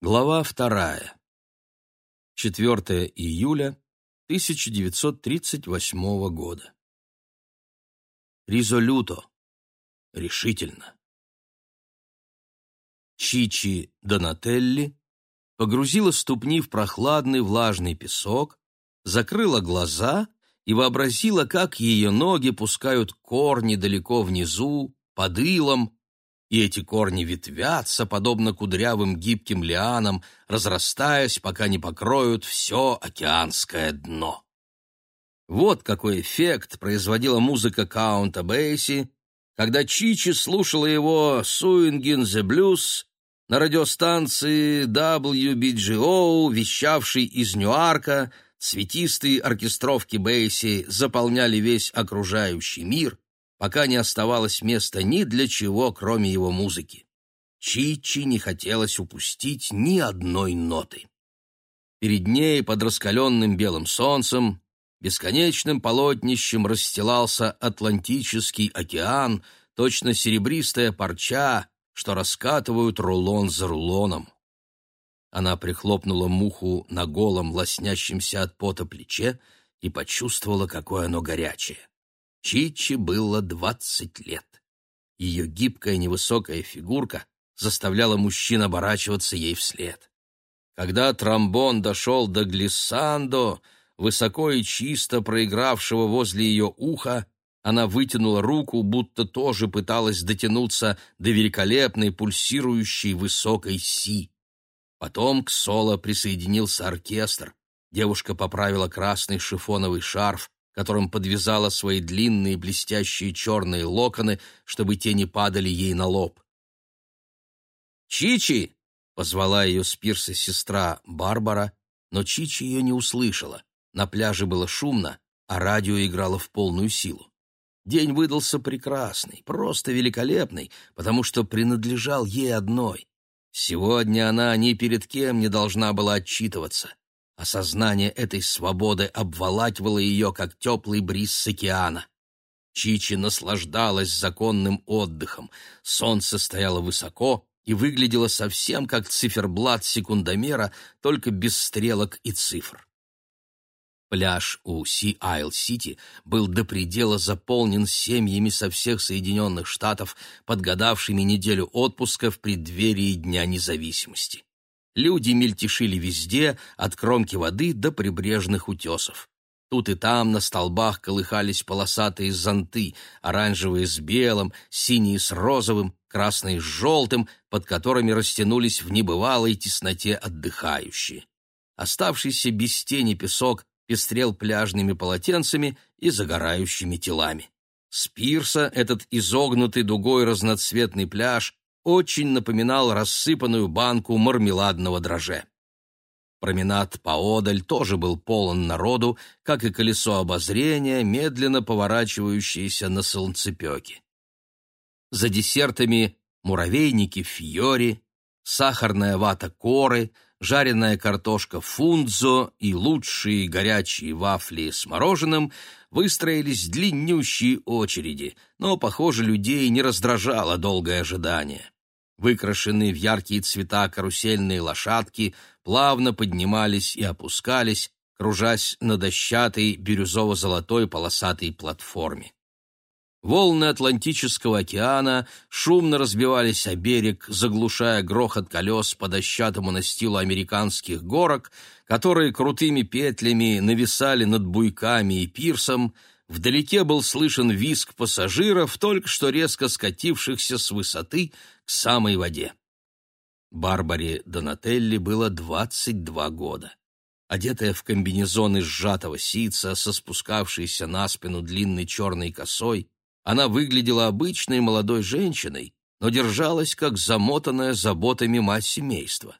Глава вторая. 4 июля 1938 года. Ризолюто. Решительно. Чичи Донателли погрузила ступни в прохладный влажный песок, закрыла глаза и вообразила, как ее ноги пускают корни далеко внизу, под илом, и эти корни ветвятся, подобно кудрявым гибким лианам, разрастаясь, пока не покроют все океанское дно. Вот какой эффект производила музыка Каунта Бейси, когда Чичи слушала его «Суингин the Blues» на радиостанции WBGO, вещавшей из Ньюарка, цветистые оркестровки Бейси заполняли весь окружающий мир, пока не оставалось места ни для чего, кроме его музыки. Чичи не хотелось упустить ни одной ноты. Перед ней, под раскаленным белым солнцем, бесконечным полотнищем расстилался Атлантический океан, точно серебристая парча, что раскатывают рулон за рулоном. Она прихлопнула муху на голом, лоснящемся от пота плече и почувствовала, какое оно горячее. Чичи было двадцать лет. Ее гибкая невысокая фигурка заставляла мужчин оборачиваться ей вслед. Когда тромбон дошел до глиссандо, высоко и чисто проигравшего возле ее уха, она вытянула руку, будто тоже пыталась дотянуться до великолепной пульсирующей высокой си. Потом к соло присоединился оркестр. Девушка поправила красный шифоновый шарф, которым подвязала свои длинные блестящие черные локоны, чтобы те не падали ей на лоб. «Чичи!» — позвала ее с пирса сестра Барбара, но Чичи ее не услышала. На пляже было шумно, а радио играло в полную силу. День выдался прекрасный, просто великолепный, потому что принадлежал ей одной. Сегодня она ни перед кем не должна была отчитываться. Осознание этой свободы обволакивало ее, как теплый бриз с океана. Чичи наслаждалась законным отдыхом. Солнце стояло высоко и выглядело совсем как циферблат секундомера, только без стрелок и цифр. Пляж у Си-Айл-Сити был до предела заполнен семьями со всех Соединенных Штатов, подгадавшими неделю отпуска в преддверии Дня независимости. Люди мельтешили везде, от кромки воды до прибрежных утесов. Тут и там на столбах колыхались полосатые зонты, оранжевые с белым, синие с розовым, красные с желтым, под которыми растянулись в небывалой тесноте отдыхающие. Оставшийся без тени песок пестрел пляжными полотенцами и загорающими телами. С пирса этот изогнутый дугой разноцветный пляж очень напоминал рассыпанную банку мармеладного дрожжа. Променад поодаль тоже был полон народу, как и колесо обозрения, медленно поворачивающееся на солнцепеке. За десертами муравейники фьори, сахарная вата коры, жареная картошка фунзо и лучшие горячие вафли с мороженым выстроились длиннющие очереди, но, похоже, людей не раздражало долгое ожидание. Выкрашенные в яркие цвета карусельные лошадки плавно поднимались и опускались, кружась на дощатой бирюзово-золотой полосатой платформе. Волны Атлантического океана шумно разбивались о берег, заглушая грохот колес по дощатому настилу американских горок, которые крутыми петлями нависали над буйками и пирсом, Вдалеке был слышен визг пассажиров, только что резко скатившихся с высоты к самой воде. Барбаре Донателли было 22 года. Одетая в комбинезон из сжатого ситца со спускавшейся на спину длинной черной косой, она выглядела обычной молодой женщиной, но держалась как замотанная заботами мать семейства.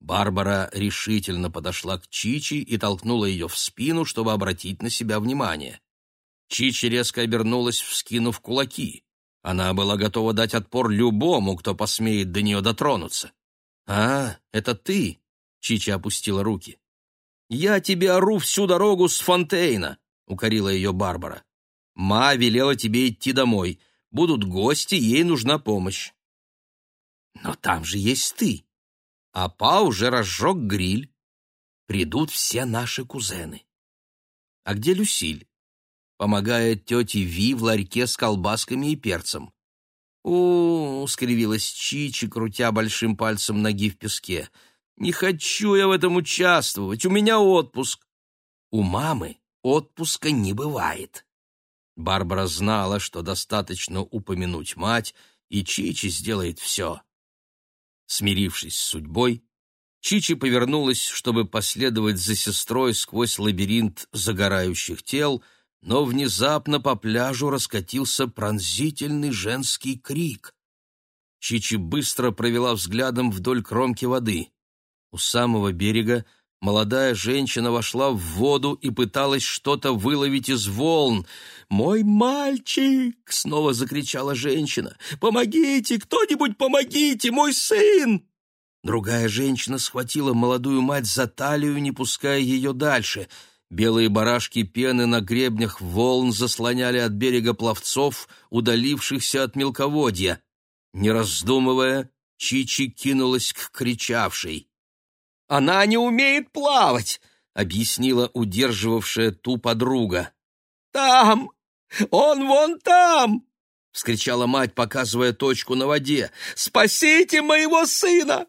Барбара решительно подошла к Чичи и толкнула ее в спину, чтобы обратить на себя внимание. Чичи резко обернулась, вскинув кулаки. Она была готова дать отпор любому, кто посмеет до нее дотронуться. «А, это ты?» — Чичи опустила руки. «Я тебе ору всю дорогу с Фонтейна», — укорила ее Барбара. «Ма велела тебе идти домой. Будут гости, ей нужна помощь». «Но там же есть ты». а Па уже разжег гриль. Придут все наши кузены. А где Люсиль? Помогает тете Ви в ларьке с колбасками и перцем. -у скривилась Чичи, крутя большим пальцем ноги в песке. «Не хочу я в этом участвовать, у меня отпуск». У мамы отпуска не бывает. Барбара знала, что достаточно упомянуть мать, и Чичи сделает все. Смирившись с судьбой, Чичи повернулась, чтобы последовать за сестрой сквозь лабиринт загорающих тел, но внезапно по пляжу раскатился пронзительный женский крик. Чичи быстро провела взглядом вдоль кромки воды. У самого берега молодая женщина вошла в воду и пыталась что-то выловить из волн. «Мой мальчик!» — снова закричала женщина. «Помогите! Кто-нибудь помогите! Мой сын!» Другая женщина схватила молодую мать за талию, не пуская ее дальше. Белые барашки пены на гребнях волн заслоняли от берега пловцов, удалившихся от мелководья. Не раздумывая, Чичи кинулась к кричавшей. «Она не умеет плавать!» — объяснила удерживавшая ту подруга. «Там! Он вон там!» — вскричала мать, показывая точку на воде. «Спасите моего сына!»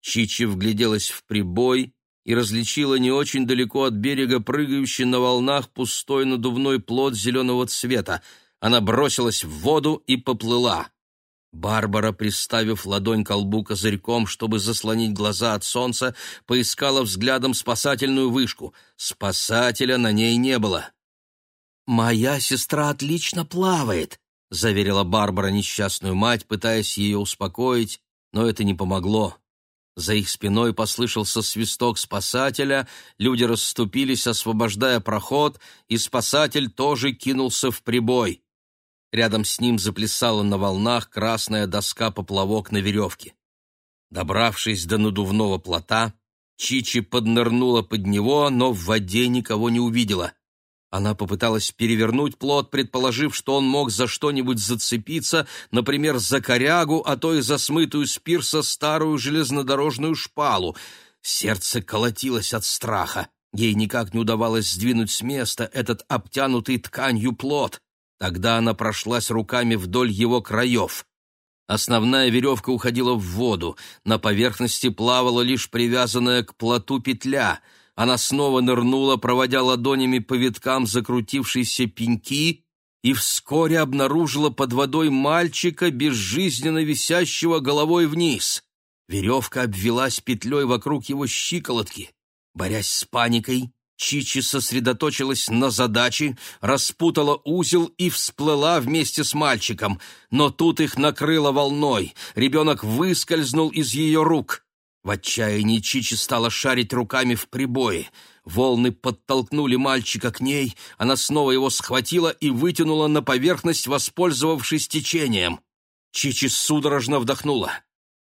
Чичи вгляделась в прибой и различила не очень далеко от берега прыгающий на волнах пустой надувной плод зеленого цвета. Она бросилась в воду и поплыла. Барбара, приставив ладонь к колбу козырьком, чтобы заслонить глаза от солнца, поискала взглядом спасательную вышку. Спасателя на ней не было. «Моя сестра отлично плавает», — заверила Барбара несчастную мать, пытаясь ее успокоить, но это не помогло. За их спиной послышался свисток спасателя, люди расступились, освобождая проход, и спасатель тоже кинулся в прибой. Рядом с ним заплясала на волнах красная доска-поплавок на веревке. Добравшись до надувного плота, Чичи поднырнула под него, но в воде никого не увидела — она попыталась перевернуть плод, предположив, что он мог за что-нибудь зацепиться, например, за корягу, а то и за смытую с пирса старую железнодорожную шпалу. Сердце колотилось от страха. Ей никак не удавалось сдвинуть с места этот обтянутый тканью плод. Тогда она прошлась руками вдоль его краев. Основная веревка уходила в воду, на поверхности плавала лишь привязанная к плоту петля — она снова нырнула, проводя ладонями по виткам закрутившейся пеньки, и вскоре обнаружила под водой мальчика, безжизненно висящего головой вниз. Веревка обвелась петлей вокруг его щиколотки. Борясь с паникой, Чичи сосредоточилась на задаче, распутала узел и всплыла вместе с мальчиком. Но тут их накрыло волной. Ребенок выскользнул из ее рук. В отчаянии Чичи стала шарить руками в прибое. Волны подтолкнули мальчика к ней, она снова его схватила и вытянула на поверхность, воспользовавшись течением. Чичи судорожно вдохнула.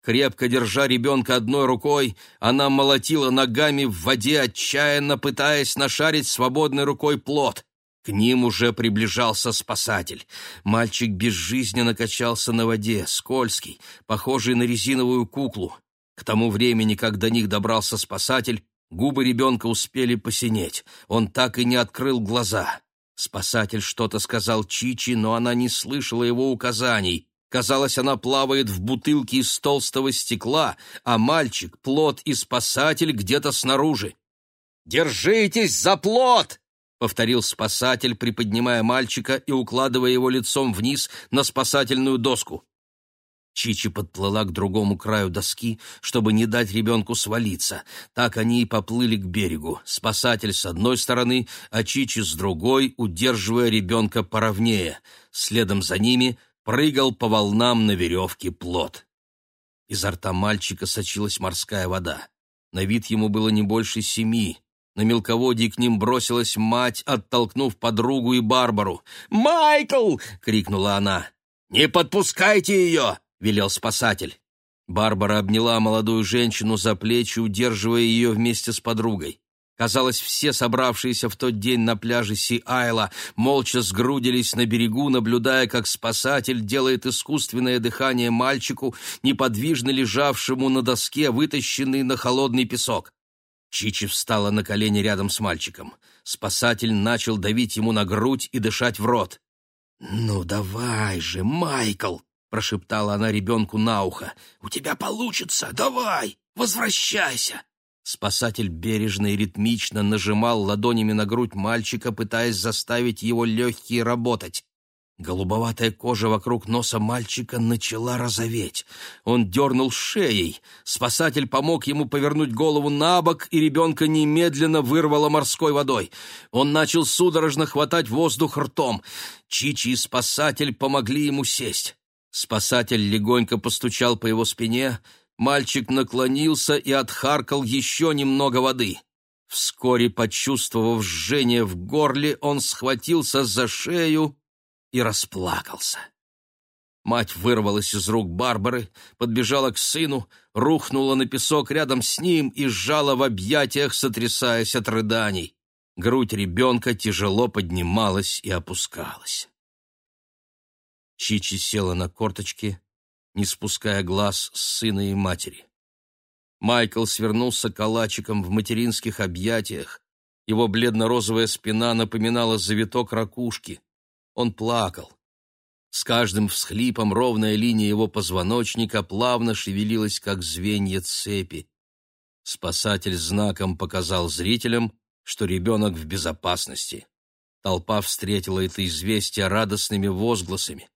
Крепко держа ребенка одной рукой, она молотила ногами в воде, отчаянно пытаясь нашарить свободной рукой плод. К ним уже приближался спасатель. Мальчик безжизненно качался на воде, скользкий, похожий на резиновую куклу. К тому времени, как до них добрался спасатель, губы ребенка успели посинеть. Он так и не открыл глаза. Спасатель что-то сказал Чичи, но она не слышала его указаний. Казалось, она плавает в бутылке из толстого стекла, а мальчик, плод и спасатель где-то снаружи. «Держитесь за плод!» — повторил спасатель, приподнимая мальчика и укладывая его лицом вниз на спасательную доску. Чичи подплыла к другому краю доски, чтобы не дать ребенку свалиться. Так они и поплыли к берегу. Спасатель с одной стороны, а Чичи с другой, удерживая ребенка поровнее. Следом за ними прыгал по волнам на веревке плот. Изо рта мальчика сочилась морская вода. На вид ему было не больше семи. На мелководье к ним бросилась мать, оттолкнув подругу и Барбару. «Майкл!» — крикнула она. «Не подпускайте ее!» — велел спасатель. Барбара обняла молодую женщину за плечи, удерживая ее вместе с подругой. Казалось, все собравшиеся в тот день на пляже Си-Айла молча сгрудились на берегу, наблюдая, как спасатель делает искусственное дыхание мальчику, неподвижно лежавшему на доске, вытащенный на холодный песок. Чичи встала на колени рядом с мальчиком. Спасатель начал давить ему на грудь и дышать в рот. «Ну давай же, Майкл!» — прошептала она ребенку на ухо. «У тебя получится! Давай! Возвращайся!» Спасатель бережно и ритмично нажимал ладонями на грудь мальчика, пытаясь заставить его легкие работать. Голубоватая кожа вокруг носа мальчика начала розоветь. Он дернул шеей. Спасатель помог ему повернуть голову на бок, и ребенка немедленно вырвало морской водой. Он начал судорожно хватать воздух ртом. Чичи и спасатель помогли ему сесть. Спасатель легонько постучал по его спине, Мальчик наклонился и отхаркал еще немного воды. Вскоре, почувствовав жжение в горле, он схватился за шею и расплакался. Мать вырвалась из рук Барбары, подбежала к сыну, рухнула на песок рядом с ним и сжала в объятиях, сотрясаясь от рыданий. Грудь ребенка тяжело поднималась и опускалась. Чичи села на корточки не спуская глаз с сына и матери. Майкл свернулся калачиком в материнских объятиях. Его бледно-розовая спина напоминала завиток ракушки. Он плакал. С каждым всхлипом ровная линия его позвоночника плавно шевелилась, как звенья цепи. Спасатель знаком показал зрителям, что ребенок в безопасности. Толпа встретила это известие радостными возгласами.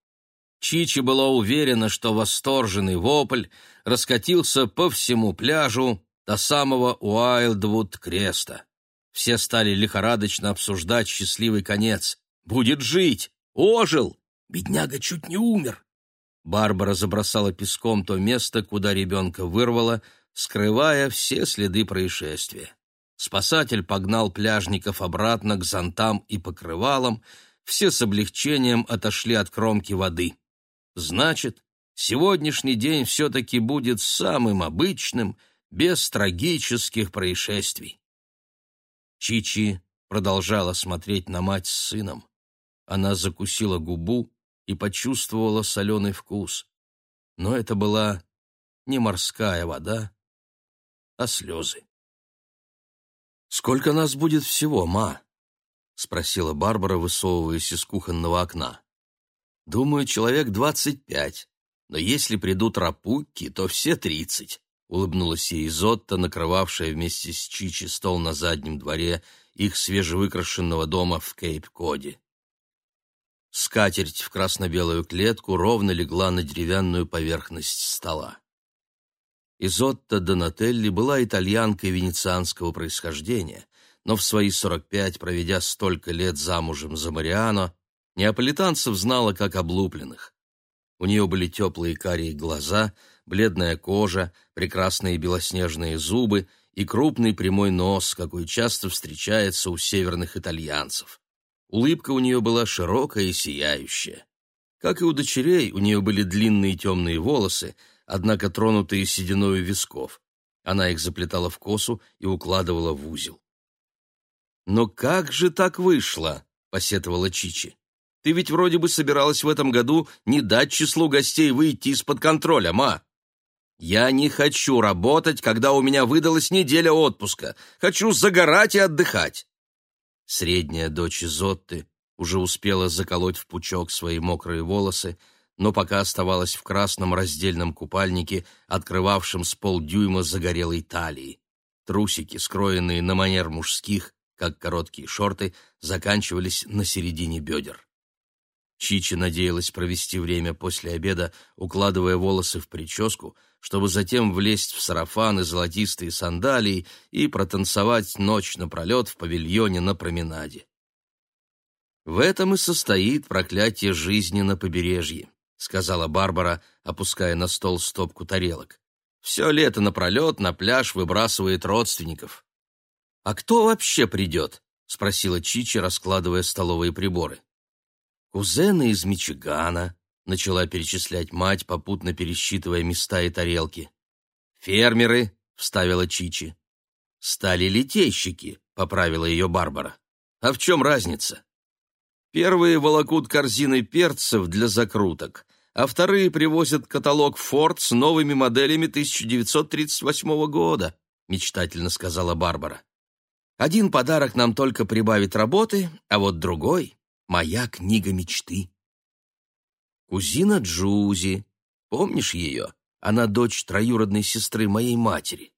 Чичи была уверена, что восторженный вопль раскатился по всему пляжу до самого Уайлдвуд-креста. Все стали лихорадочно обсуждать счастливый конец. «Будет жить! Ожил! Бедняга чуть не умер!» Барбара забросала песком то место, куда ребенка вырвало, скрывая все следы происшествия. Спасатель погнал пляжников обратно к зонтам и покрывалам, все с облегчением отошли от кромки воды. Значит, сегодняшний день все-таки будет самым обычным, без трагических происшествий. Чичи продолжала смотреть на мать с сыном. Она закусила губу и почувствовала соленый вкус. Но это была не морская вода, а слезы. «Сколько нас будет всего, ма?» — спросила Барбара, высовываясь из кухонного окна. Думаю, человек двадцать пять, но если придут рапукки, то все тридцать. Улыбнулась ей Зотта, накрывавшая вместе с Чичи стол на заднем дворе их свежевыкрашенного дома в Кейп-Коде. Скатерть в красно-белую клетку ровно легла на деревянную поверхность стола. Изотта Донателли была итальянкой венецианского происхождения, но в свои сорок пять, проведя столько лет замужем за Мариано, Неаполитанцев знала как облупленных. У нее были теплые карие глаза, бледная кожа, прекрасные белоснежные зубы и крупный прямой нос, какой часто встречается у северных итальянцев. Улыбка у нее была широкая и сияющая. Как и у дочерей, у нее были длинные темные волосы, однако тронутые сединою висков. Она их заплетала в косу и укладывала в узел. «Но как же так вышло?» — посетовала Чичи. Ты ведь вроде бы собиралась в этом году не дать числу гостей выйти из-под контроля, ма. Я не хочу работать, когда у меня выдалась неделя отпуска. Хочу загорать и отдыхать. Средняя дочь Изотты уже успела заколоть в пучок свои мокрые волосы, но пока оставалась в красном раздельном купальнике, открывавшем с полдюйма загорелой талии. Трусики, скроенные на манер мужских, как короткие шорты, заканчивались на середине бедер. Чичи надеялась провести время после обеда, укладывая волосы в прическу, чтобы затем влезть в сарафан и золотистые сандалии и протанцевать ночь напролет в павильоне на променаде. «В этом и состоит проклятие жизни на побережье», — сказала Барбара, опуская на стол стопку тарелок. «Все лето напролет на пляж выбрасывает родственников». «А кто вообще придет?» — спросила Чичи, раскладывая столовые приборы. Кузены из Мичигана, начала перечислять мать, попутно пересчитывая места и тарелки. Фермеры, вставила Чичи. стали литейщики, поправила ее Барбара. А в чем разница? Первые волокут корзины перцев для закруток, а вторые привозят каталог Ford с новыми моделями 1938 года, мечтательно сказала Барбара. Один подарок нам только прибавит работы, а вот другой — моя книга мечты. Кузина Джузи, помнишь ее? Она дочь троюродной сестры моей матери.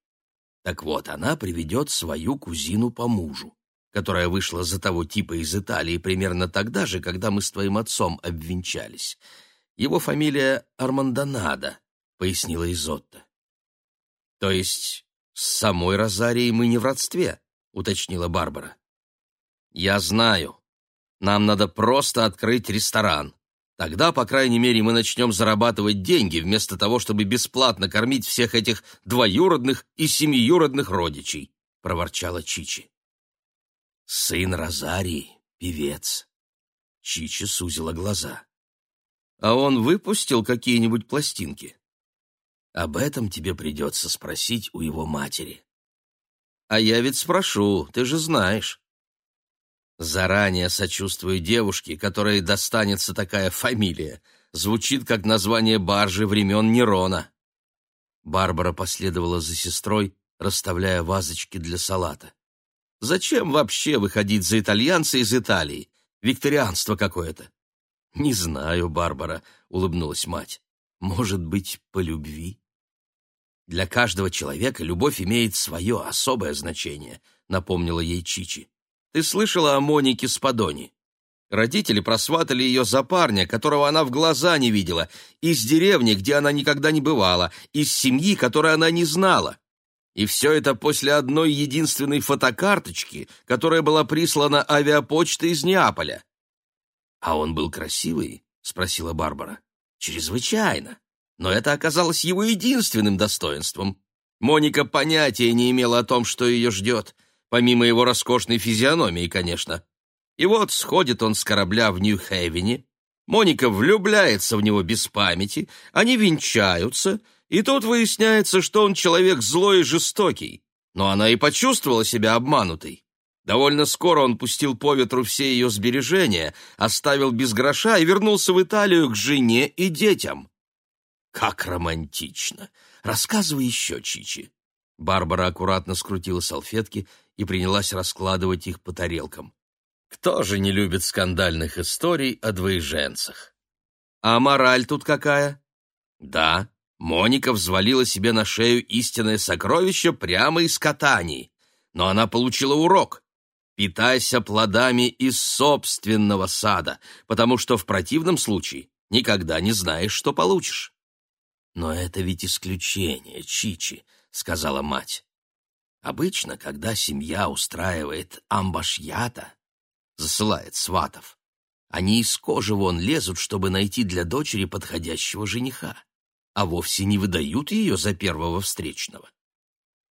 Так вот, она приведет свою кузину по мужу, которая вышла за того типа из Италии примерно тогда же, когда мы с твоим отцом обвенчались. Его фамилия Армандонадо, — пояснила Изотта. То есть с самой Розарией мы не в родстве, — уточнила Барбара. Я знаю. Нам надо просто открыть ресторан. Тогда, по крайней мере, мы начнем зарабатывать деньги, вместо того, чтобы бесплатно кормить всех этих двоюродных и семиюродных родичей», — проворчала Чичи. «Сын Розарии, певец». Чичи сузила глаза. «А он выпустил какие-нибудь пластинки?» «Об этом тебе придется спросить у его матери». «А я ведь спрошу, ты же знаешь». Заранее сочувствую девушке, которой достанется такая фамилия. Звучит как название баржи времен Нерона. Барбара последовала за сестрой, расставляя вазочки для салата. Зачем вообще выходить за итальянца из Италии? Викторианство какое-то. Не знаю, Барбара, улыбнулась мать. Может быть, по любви? Для каждого человека любовь имеет свое особое значение, напомнила ей Чичи. Ты слышала о Монике Спадони? Родители просватали ее за парня, которого она в глаза не видела, из деревни, где она никогда не бывала, из семьи, которой она не знала. И все это после одной единственной фотокарточки, которая была прислана авиапочтой из Неаполя. «А он был красивый?» — спросила Барбара. «Чрезвычайно. Но это оказалось его единственным достоинством. Моника понятия не имела о том, что ее ждет помимо его роскошной физиономии, конечно. И вот сходит он с корабля в Нью-Хейвене, Моника влюбляется в него без памяти, они венчаются, и тут выясняется, что он человек злой и жестокий. Но она и почувствовала себя обманутой. Довольно скоро он пустил по ветру все ее сбережения, оставил без гроша и вернулся в Италию к жене и детям. Как романтично! Рассказывай еще, Чичи. Барбара аккуратно скрутила салфетки и принялась раскладывать их по тарелкам. Кто же не любит скандальных историй о двоеженцах? А мораль тут какая? Да, Моника взвалила себе на шею истинное сокровище прямо из катаний, но она получила урок. Питайся плодами из собственного сада, потому что в противном случае никогда не знаешь, что получишь. Но это ведь исключение, Чичи, сказала мать. Обычно, когда семья устраивает амбашьята, засылает сватов, они из кожи вон лезут, чтобы найти для дочери подходящего жениха, а вовсе не выдают ее за первого встречного.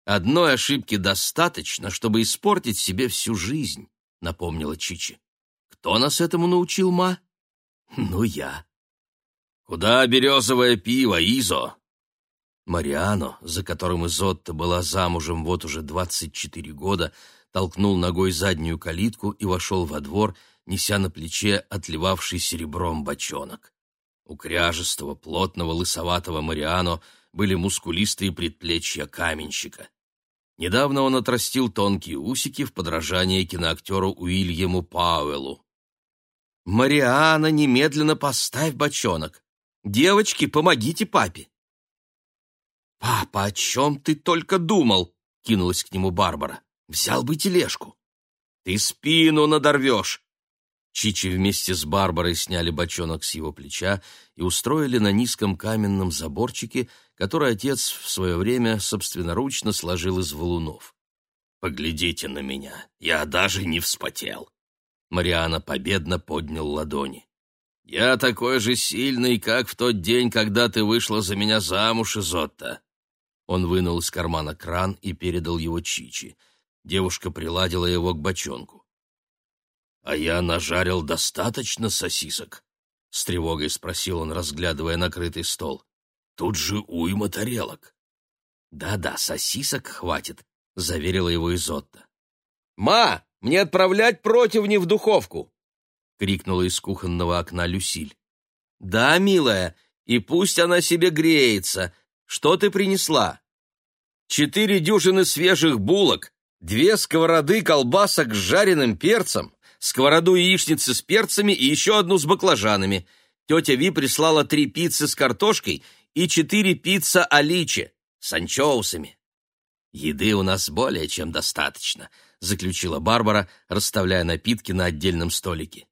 Одной ошибки достаточно, чтобы испортить себе всю жизнь, напомнила Чичи. Кто нас этому научил, ма? Ну, я. Куда березовое пиво, Изо? Мариано, за которым Изотта была замужем вот уже двадцать четыре года, толкнул ногой заднюю калитку и вошел во двор, неся на плече отливавший серебром бочонок. У кряжестого, плотного, лысоватого Мариано были мускулистые предплечья каменщика. Недавно он отрастил тонкие усики в подражание киноактеру Уильяму Пауэллу. «Мариана, немедленно поставь бочонок! Девочки, помогите папе!» «Папа, о чем ты только думал?» — кинулась к нему Барбара. «Взял бы тележку». «Ты спину надорвешь!» Чичи вместе с Барбарой сняли бочонок с его плеча и устроили на низком каменном заборчике, который отец в свое время собственноручно сложил из валунов. «Поглядите на меня, я даже не вспотел!» Мариана победно поднял ладони. «Я такой же сильный, как в тот день, когда ты вышла за меня замуж, Изотта. Он вынул из кармана кран и передал его Чичи. Девушка приладила его к бочонку. «А я нажарил достаточно сосисок?» — с тревогой спросил он, разглядывая накрытый стол. «Тут же уйма тарелок». «Да-да, сосисок хватит, — заверила его Изотта. «Ма, мне отправлять противни в духовку!» — крикнула из кухонного окна Люсиль. «Да, милая, и пусть она себе греется. Что ты принесла?» «Четыре дюжины свежих булок, две сковороды колбасок с жареным перцем, сковороду яичницы с перцами и еще одну с баклажанами. Тетя Ви прислала три пиццы с картошкой и четыре пицца аличе с анчоусами. «Еды у нас более чем достаточно», — заключила Барбара, расставляя напитки на отдельном столике.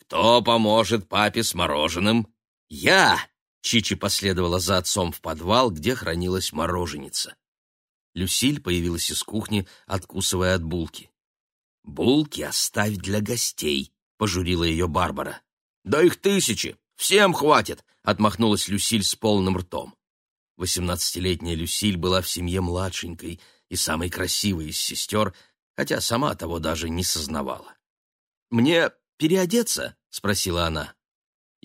«Кто поможет папе с мороженым?» «Я!» — Чичи последовала за отцом в подвал, где хранилась мороженица. Люсиль появилась из кухни, откусывая от булки. «Булки оставь для гостей», — пожурила ее Барбара. «Да их тысячи! Всем хватит!» — отмахнулась Люсиль с полным ртом. Восемнадцатилетняя Люсиль была в семье младшенькой и самой красивой из сестер, хотя сама того даже не сознавала. «Мне переодеться?» — спросила она.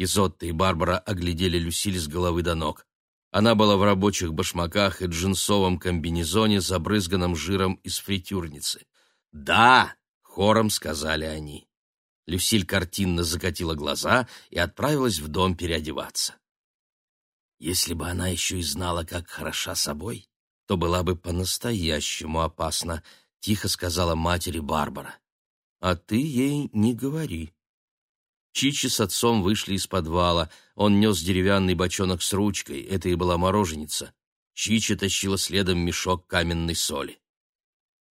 Изотта и Барбара оглядели Люсиль с головы до ног. Она была в рабочих башмаках и джинсовом комбинезоне, забрызганном жиром из фритюрницы. «Да!» — хором сказали они. Люсиль картинно закатила глаза и отправилась в дом переодеваться. Если бы она еще и знала, как хороша собой, то была бы по-настоящему опасна, — тихо сказала матери Барбара. — А ты ей не говори. Чичи с отцом вышли из подвала. Он нес деревянный бочонок с ручкой, это и была мороженица. Чичи тащила следом мешок каменной соли.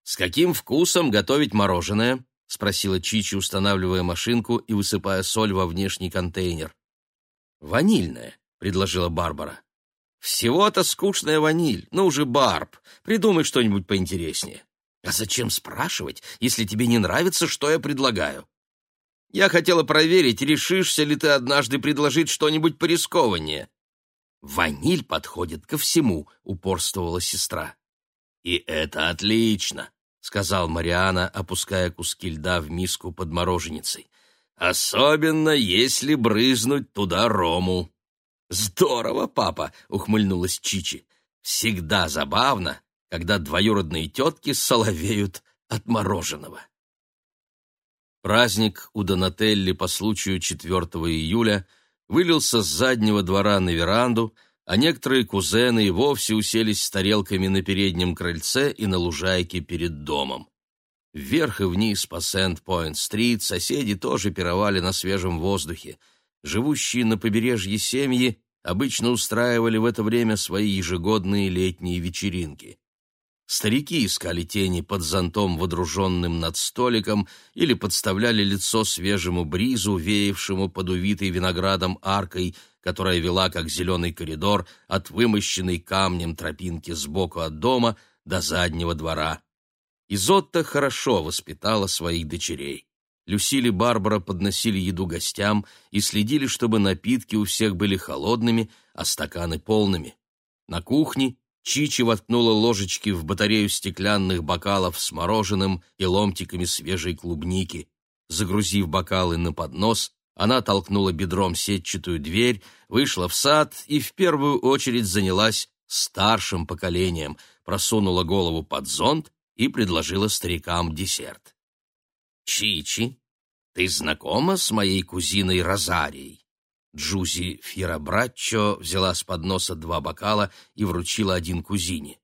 «С каким вкусом готовить мороженое?» — спросила Чичи, устанавливая машинку и высыпая соль во внешний контейнер. «Ванильное», — предложила Барбара. «Всего-то скучная ваниль. Ну уже, Барб, придумай что-нибудь поинтереснее». «А зачем спрашивать, если тебе не нравится, что я предлагаю?» «Я хотела проверить, решишься ли ты однажды предложить что-нибудь порискованнее». «Ваниль подходит ко всему», — упорствовала сестра. «И это отлично», — сказал Мариана, опуская куски льда в миску под мороженицей. «Особенно, если брызнуть туда рому». «Здорово, папа!» — ухмыльнулась Чичи. «Всегда забавно, когда двоюродные тетки соловеют от мороженого». Праздник у Донателли по случаю 4 июля вылился с заднего двора на веранду, а некоторые кузены и вовсе уселись с тарелками на переднем крыльце и на лужайке перед домом. Вверх и вниз по Сент-Пойнт-стрит соседи тоже пировали на свежем воздухе — живущие на побережье семьи обычно устраивали в это время свои ежегодные летние вечеринки. Старики искали тени под зонтом, водруженным над столиком, или подставляли лицо свежему бризу, веявшему под увитой виноградом аркой, которая вела, как зеленый коридор, от вымощенной камнем тропинки сбоку от дома до заднего двора. Изотта хорошо воспитала своих дочерей. Люсиль и Барбара подносили еду гостям и следили, чтобы напитки у всех были холодными, а стаканы полными. На кухне Чичи воткнула ложечки в батарею стеклянных бокалов с мороженым и ломтиками свежей клубники. Загрузив бокалы на поднос, она толкнула бедром сетчатую дверь, вышла в сад и в первую очередь занялась старшим поколением, просунула голову под зонт и предложила старикам десерт. Чичи, ты знакома с моей кузиной Розарией?» Джузи Фьерабраччо взяла с подноса два бокала и вручила один кузине.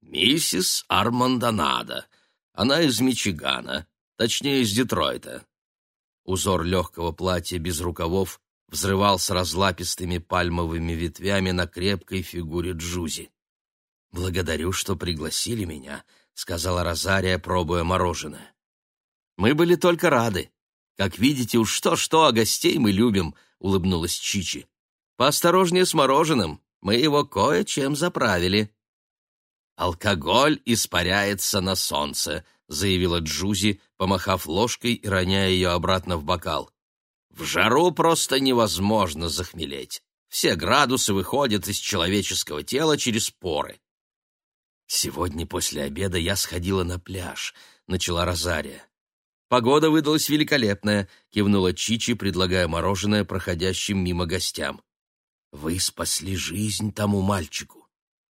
«Миссис Армандонада. Она из Мичигана, точнее, из Детройта». Узор легкого платья без рукавов взрывался разлапистыми пальмовыми ветвями на крепкой фигуре Джузи. «Благодарю, что пригласили меня», — сказала Розария, пробуя мороженое. Мы были только рады. Как видите, уж что-что, а гостей мы любим, — улыбнулась Чичи. Поосторожнее с мороженым, мы его кое-чем заправили. Алкоголь испаряется на солнце, — заявила Джузи, помахав ложкой и роняя ее обратно в бокал. В жару просто невозможно захмелеть. Все градусы выходят из человеческого тела через поры. «Сегодня после обеда я сходила на пляж», — начала Розария. Погода выдалась великолепная, кивнула Чичи, предлагая мороженое проходящим мимо гостям. Вы спасли жизнь тому мальчику.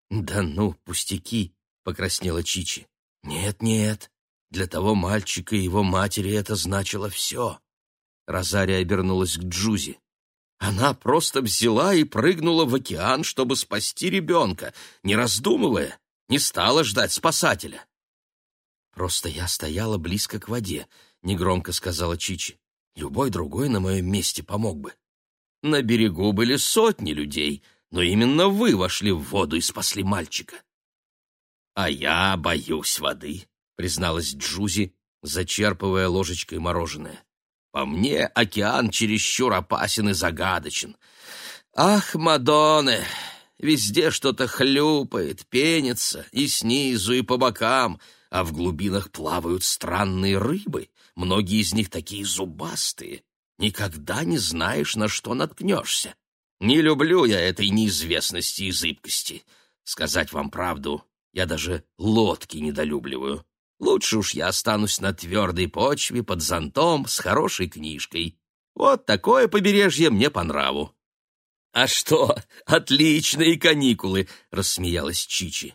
Да ну, пустяки, покраснела Чичи. Нет-нет, для того мальчика и его матери это значило все. Розария обернулась к Джузи. Она просто взяла и прыгнула в океан, чтобы спасти ребенка, не раздумывая, не стала ждать спасателя. «Просто я стояла близко к воде», — негромко сказала Чичи. «Любой другой на моем месте помог бы». На берегу были сотни людей, но именно вы вошли в воду и спасли мальчика. «А я боюсь воды», — призналась Джузи, зачерпывая ложечкой мороженое. «По мне океан чересчур опасен и загадочен. Ах, Мадонны, везде что-то хлюпает, пенится и снизу, и по бокам, а в глубинах плавают странные рыбы, многие из них такие зубастые. Никогда не знаешь, на что наткнешься. Не люблю я этой неизвестности и зыбкости. Сказать вам правду, я даже лодки недолюбливаю. Лучше уж я останусь на твердой почве, под зонтом, с хорошей книжкой. Вот такое побережье мне по нраву. «А что, отличные каникулы!» — рассмеялась Чичи.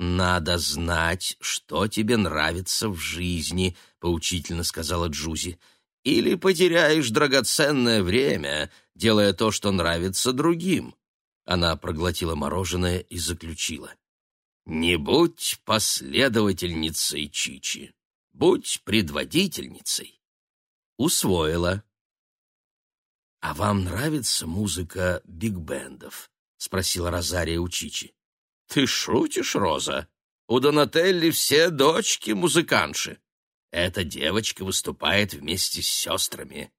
«Надо знать, что тебе нравится в жизни», — поучительно сказала Джузи. «Или потеряешь драгоценное время, делая то, что нравится другим». Она проглотила мороженое и заключила. Не будь последовательницей Чичи, будь предводительницей. Усвоила. А вам нравится музыка биг-бендов? спросила Розария у Чичи. Ты шутишь, Роза? У Донателли все дочки музыканши. Эта девочка выступает вместе с сестрами.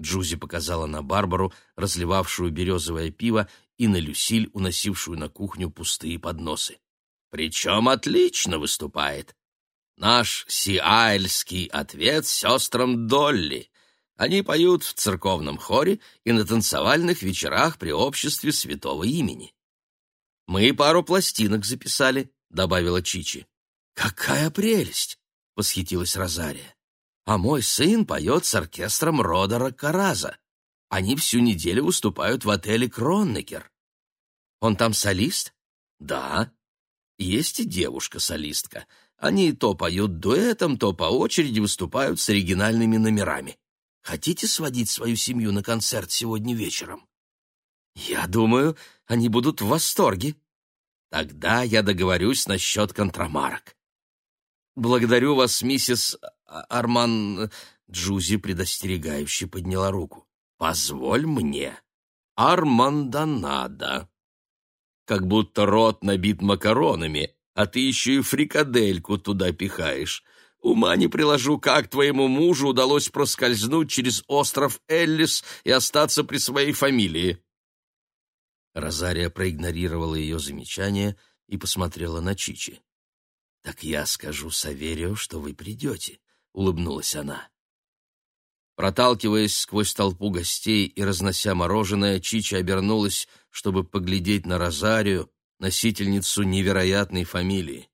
Джузи показала на Барбару, разливавшую березовое пиво, и на Люсиль, уносившую на кухню пустые подносы. Причем отлично выступает. Наш сиайльский ответ сестрам Долли. Они поют в церковном хоре и на танцевальных вечерах при обществе святого имени. «Мы пару пластинок записали», — добавила Чичи. «Какая прелесть!» — восхитилась Розария. «А мой сын поет с оркестром Родера Караза. Они всю неделю выступают в отеле Кроннекер». «Он там солист?» «Да, есть и девушка-солистка. Они то поют дуэтом, то по очереди выступают с оригинальными номерами. Хотите сводить свою семью на концерт сегодня вечером? Я думаю, они будут в восторге. Тогда я договорюсь насчет контрамарок. Благодарю вас, миссис Арман... Джузи предостерегающе подняла руку. Позволь мне. Армандонада как будто рот набит макаронами, а ты еще и фрикадельку туда пихаешь. Ума не приложу, как твоему мужу удалось проскользнуть через остров Эллис и остаться при своей фамилии. Розария проигнорировала ее замечание и посмотрела на Чичи. «Так я скажу Саверио, что вы придете», — улыбнулась она. Проталкиваясь сквозь толпу гостей и разнося мороженое, Чичи обернулась, чтобы поглядеть на Розарию, носительницу невероятной фамилии.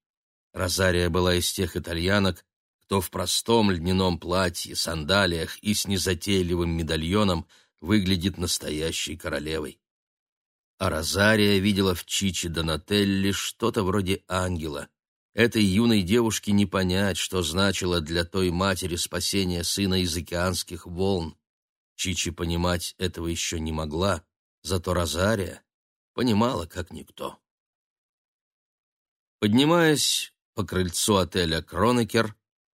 Розария была из тех итальянок, кто в простом льняном платье, сандалиях и с незатейливым медальоном выглядит настоящей королевой. А Розария видела в Чичи Донателли что-то вроде ангела, Этой юной девушке не понять, что значило для той матери спасение сына из океанских волн. Чичи понимать этого еще не могла, зато Розария понимала, как никто. Поднимаясь по крыльцу отеля «Кронекер»,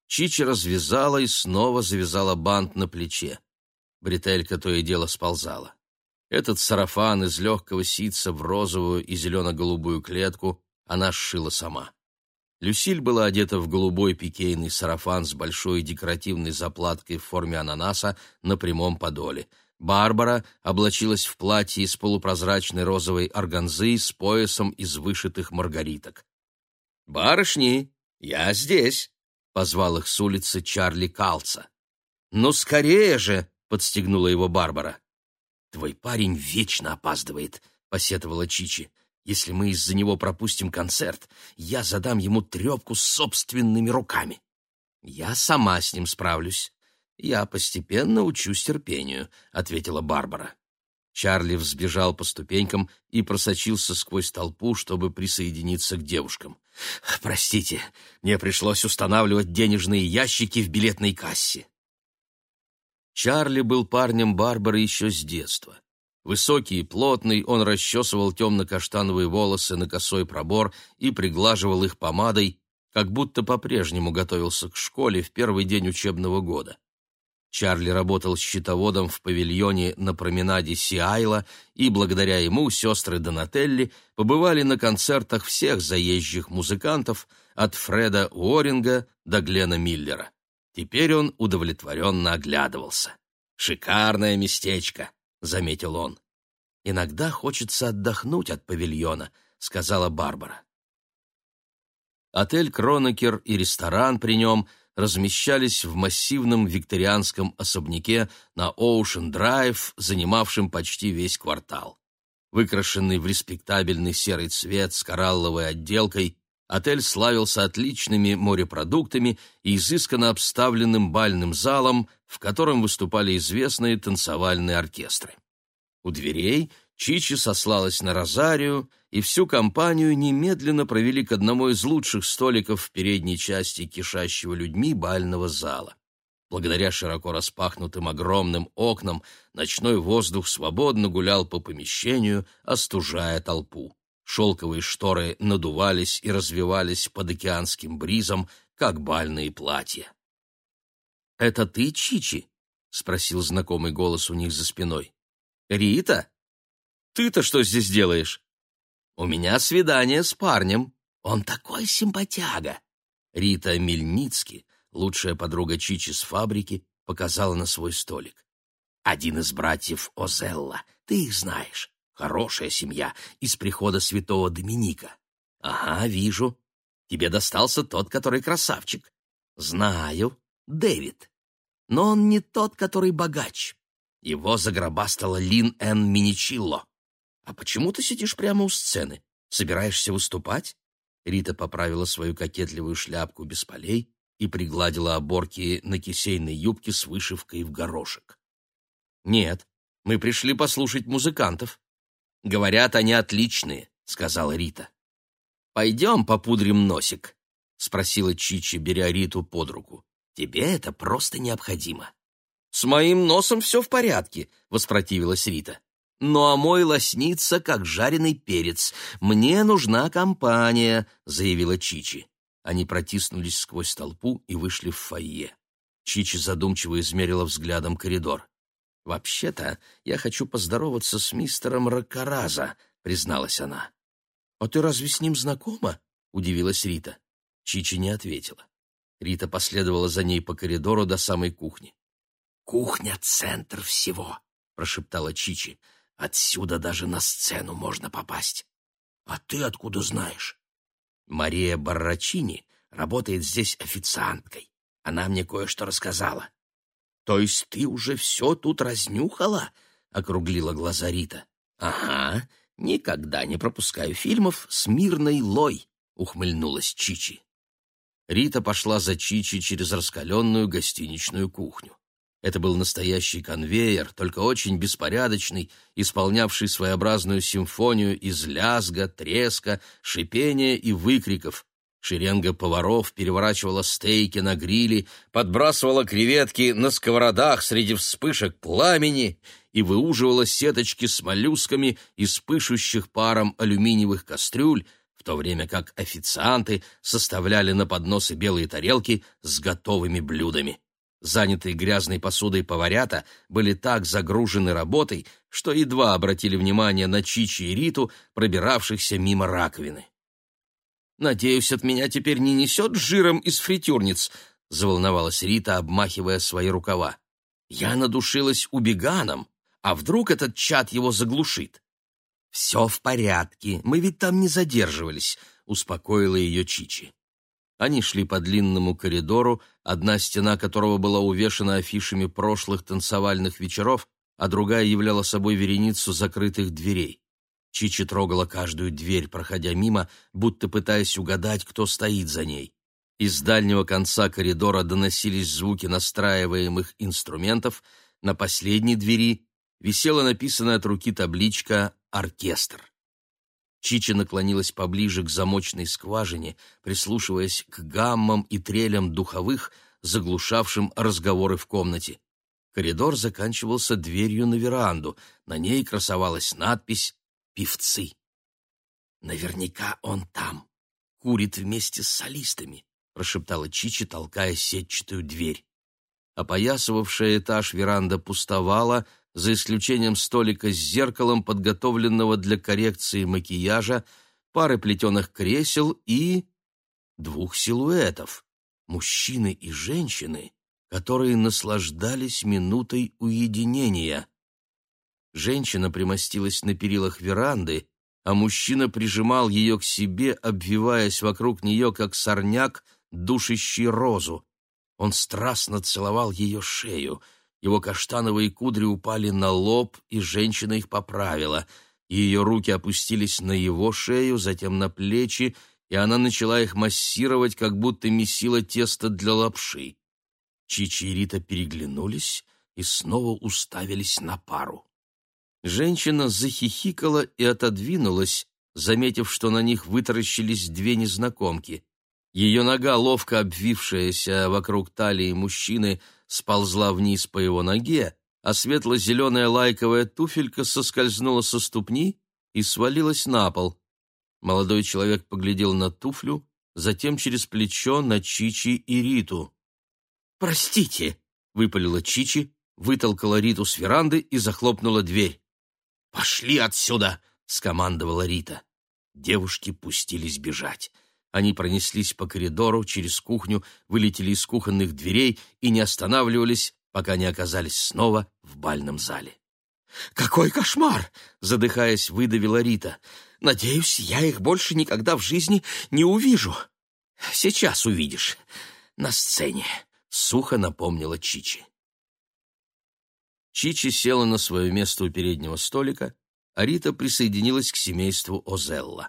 Чичи развязала и снова завязала бант на плече. Бретелька то и дело сползала. Этот сарафан из легкого ситца в розовую и зелено-голубую клетку она сшила сама. Люсиль была одета в голубой пикейный сарафан с большой декоративной заплаткой в форме ананаса на прямом подоле. Барбара облачилась в платье из полупрозрачной розовой органзы с поясом из вышитых маргариток. «Барышни, я здесь!» — позвал их с улицы Чарли Калца. «Ну, скорее же!» — подстегнула его Барбара. «Твой парень вечно опаздывает», — посетовала Чичи. Если мы из-за него пропустим концерт, я задам ему трепку собственными руками. Я сама с ним справлюсь. Я постепенно учусь терпению, — ответила Барбара. Чарли взбежал по ступенькам и просочился сквозь толпу, чтобы присоединиться к девушкам. «Простите, мне пришлось устанавливать денежные ящики в билетной кассе». Чарли был парнем Барбары еще с детства. Высокий и плотный, он расчесывал темно-каштановые волосы на косой пробор и приглаживал их помадой, как будто по-прежнему готовился к школе в первый день учебного года. Чарли работал счетоводом в павильоне на променаде Сиайла, и благодаря ему сестры Донателли побывали на концертах всех заезжих музыкантов, от Фреда Уоринга до Глена Миллера. Теперь он удовлетворенно оглядывался. «Шикарное местечко», — заметил он. «Иногда хочется отдохнуть от павильона», — сказала Барбара. Отель «Кронекер» и ресторан при нем — размещались в массивном викторианском особняке на Оушен-драйв, занимавшем почти весь квартал. Выкрашенный в респектабельный серый цвет с коралловой отделкой, отель славился отличными морепродуктами и изысканно обставленным бальным залом, в котором выступали известные танцевальные оркестры. У дверей Чичи сослалась на Розарию, и всю компанию немедленно провели к одному из лучших столиков в передней части кишащего людьми бального зала. Благодаря широко распахнутым огромным окнам ночной воздух свободно гулял по помещению, остужая толпу. Шелковые шторы надувались и развивались под океанским бризом, как бальные платья. «Это ты, Чичи?» — спросил знакомый голос у них за спиной. «Рита?» Ты-то что здесь делаешь? У меня свидание с парнем. Он такой симпатяга. Рита Мельницки, лучшая подруга Чичи с фабрики, показала на свой столик. Один из братьев Озелла, ты их знаешь. Хорошая семья, из прихода святого Доминика. Ага, вижу. Тебе достался тот, который красавчик. Знаю, Дэвид. Но он не тот, который богач. Его загробастала Лин Н. Миничилло. «А почему ты сидишь прямо у сцены? Собираешься выступать?» Рита поправила свою кокетливую шляпку без полей и пригладила оборки на кисейной юбке с вышивкой в горошек. «Нет, мы пришли послушать музыкантов. Говорят, они отличные», — сказала Рита. «Пойдем попудрим носик», — спросила Чичи, беря Риту под руку. «Тебе это просто необходимо». «С моим носом все в порядке», — воспротивилась Рита. Ну а мой лоснится, как жареный перец. Мне нужна компания», — заявила Чичи. Они протиснулись сквозь толпу и вышли в фойе. Чичи задумчиво измерила взглядом коридор. «Вообще-то я хочу поздороваться с мистером Ракараза», — призналась она. «А ты разве с ним знакома?» — удивилась Рита. Чичи не ответила. Рита последовала за ней по коридору до самой кухни. «Кухня — центр всего», — прошептала Чичи. Отсюда даже на сцену можно попасть. А ты откуда знаешь? Мария Баррачини работает здесь официанткой. Она мне кое-что рассказала. То есть ты уже все тут разнюхала? Округлила глаза Рита. Ага, никогда не пропускаю фильмов с мирной лой, ухмыльнулась Чичи. Рита пошла за Чичи через раскаленную гостиничную кухню. Это был настоящий конвейер, только очень беспорядочный, исполнявший своеобразную симфонию из лязга, треска, шипения и выкриков. Шеренга поваров переворачивала стейки на гриле, подбрасывала креветки на сковородах среди вспышек пламени и выуживала сеточки с моллюсками из пышущих паром алюминиевых кастрюль, в то время как официанты составляли на подносы белые тарелки с готовыми блюдами. Занятые грязной посудой поварята были так загружены работой, что едва обратили внимание на Чичи и Риту, пробиравшихся мимо раковины. «Надеюсь, от меня теперь не несет жиром из фритюрниц», — заволновалась Рита, обмахивая свои рукава. «Я надушилась убеганом, а вдруг этот чат его заглушит?» «Все в порядке, мы ведь там не задерживались», — успокоила ее Чичи. Они шли по длинному коридору, одна стена которого была увешана афишами прошлых танцевальных вечеров, а другая являла собой вереницу закрытых дверей. Чичи трогала каждую дверь, проходя мимо, будто пытаясь угадать, кто стоит за ней. Из дальнего конца коридора доносились звуки настраиваемых инструментов, на последней двери висела написанная от руки табличка «Оркестр». Чичи наклонилась поближе к замочной скважине, прислушиваясь к гаммам и трелям духовых, заглушавшим разговоры в комнате. Коридор заканчивался дверью на веранду. На ней красовалась надпись «Певцы». «Наверняка он там, курит вместе с солистами», — прошептала Чичи, толкая сетчатую дверь. Опоясывавшая этаж веранда пустовала, за исключением столика с зеркалом, подготовленного для коррекции макияжа, пары плетеных кресел и... двух силуэтов — мужчины и женщины, которые наслаждались минутой уединения. Женщина примостилась на перилах веранды, а мужчина прижимал ее к себе, обвиваясь вокруг нее, как сорняк, душащий розу. Он страстно целовал ее шею. Его каштановые кудри упали на лоб, и женщина их поправила. Ее руки опустились на его шею, затем на плечи, и она начала их массировать, как будто месила тесто для лапши. Чичи и Рита переглянулись и снова уставились на пару. Женщина захихикала и отодвинулась, заметив, что на них вытаращились две незнакомки. Ее нога, ловко обвившаяся вокруг талии мужчины, сползла вниз по его ноге, а светло-зеленая лайковая туфелька соскользнула со ступни и свалилась на пол. Молодой человек поглядел на туфлю, затем через плечо на Чичи и Риту. «Простите!» — выпалила Чичи, вытолкала Риту с веранды и захлопнула дверь. «Пошли отсюда!» — скомандовала Рита. Девушки пустились бежать. Они пронеслись по коридору, через кухню, вылетели из кухонных дверей и не останавливались, пока не оказались снова в бальном зале. «Какой кошмар!» — задыхаясь, выдавила Рита. «Надеюсь, я их больше никогда в жизни не увижу». «Сейчас увидишь. На сцене», — сухо напомнила Чичи. Чичи села на свое место у переднего столика, а Рита присоединилась к семейству Озелла.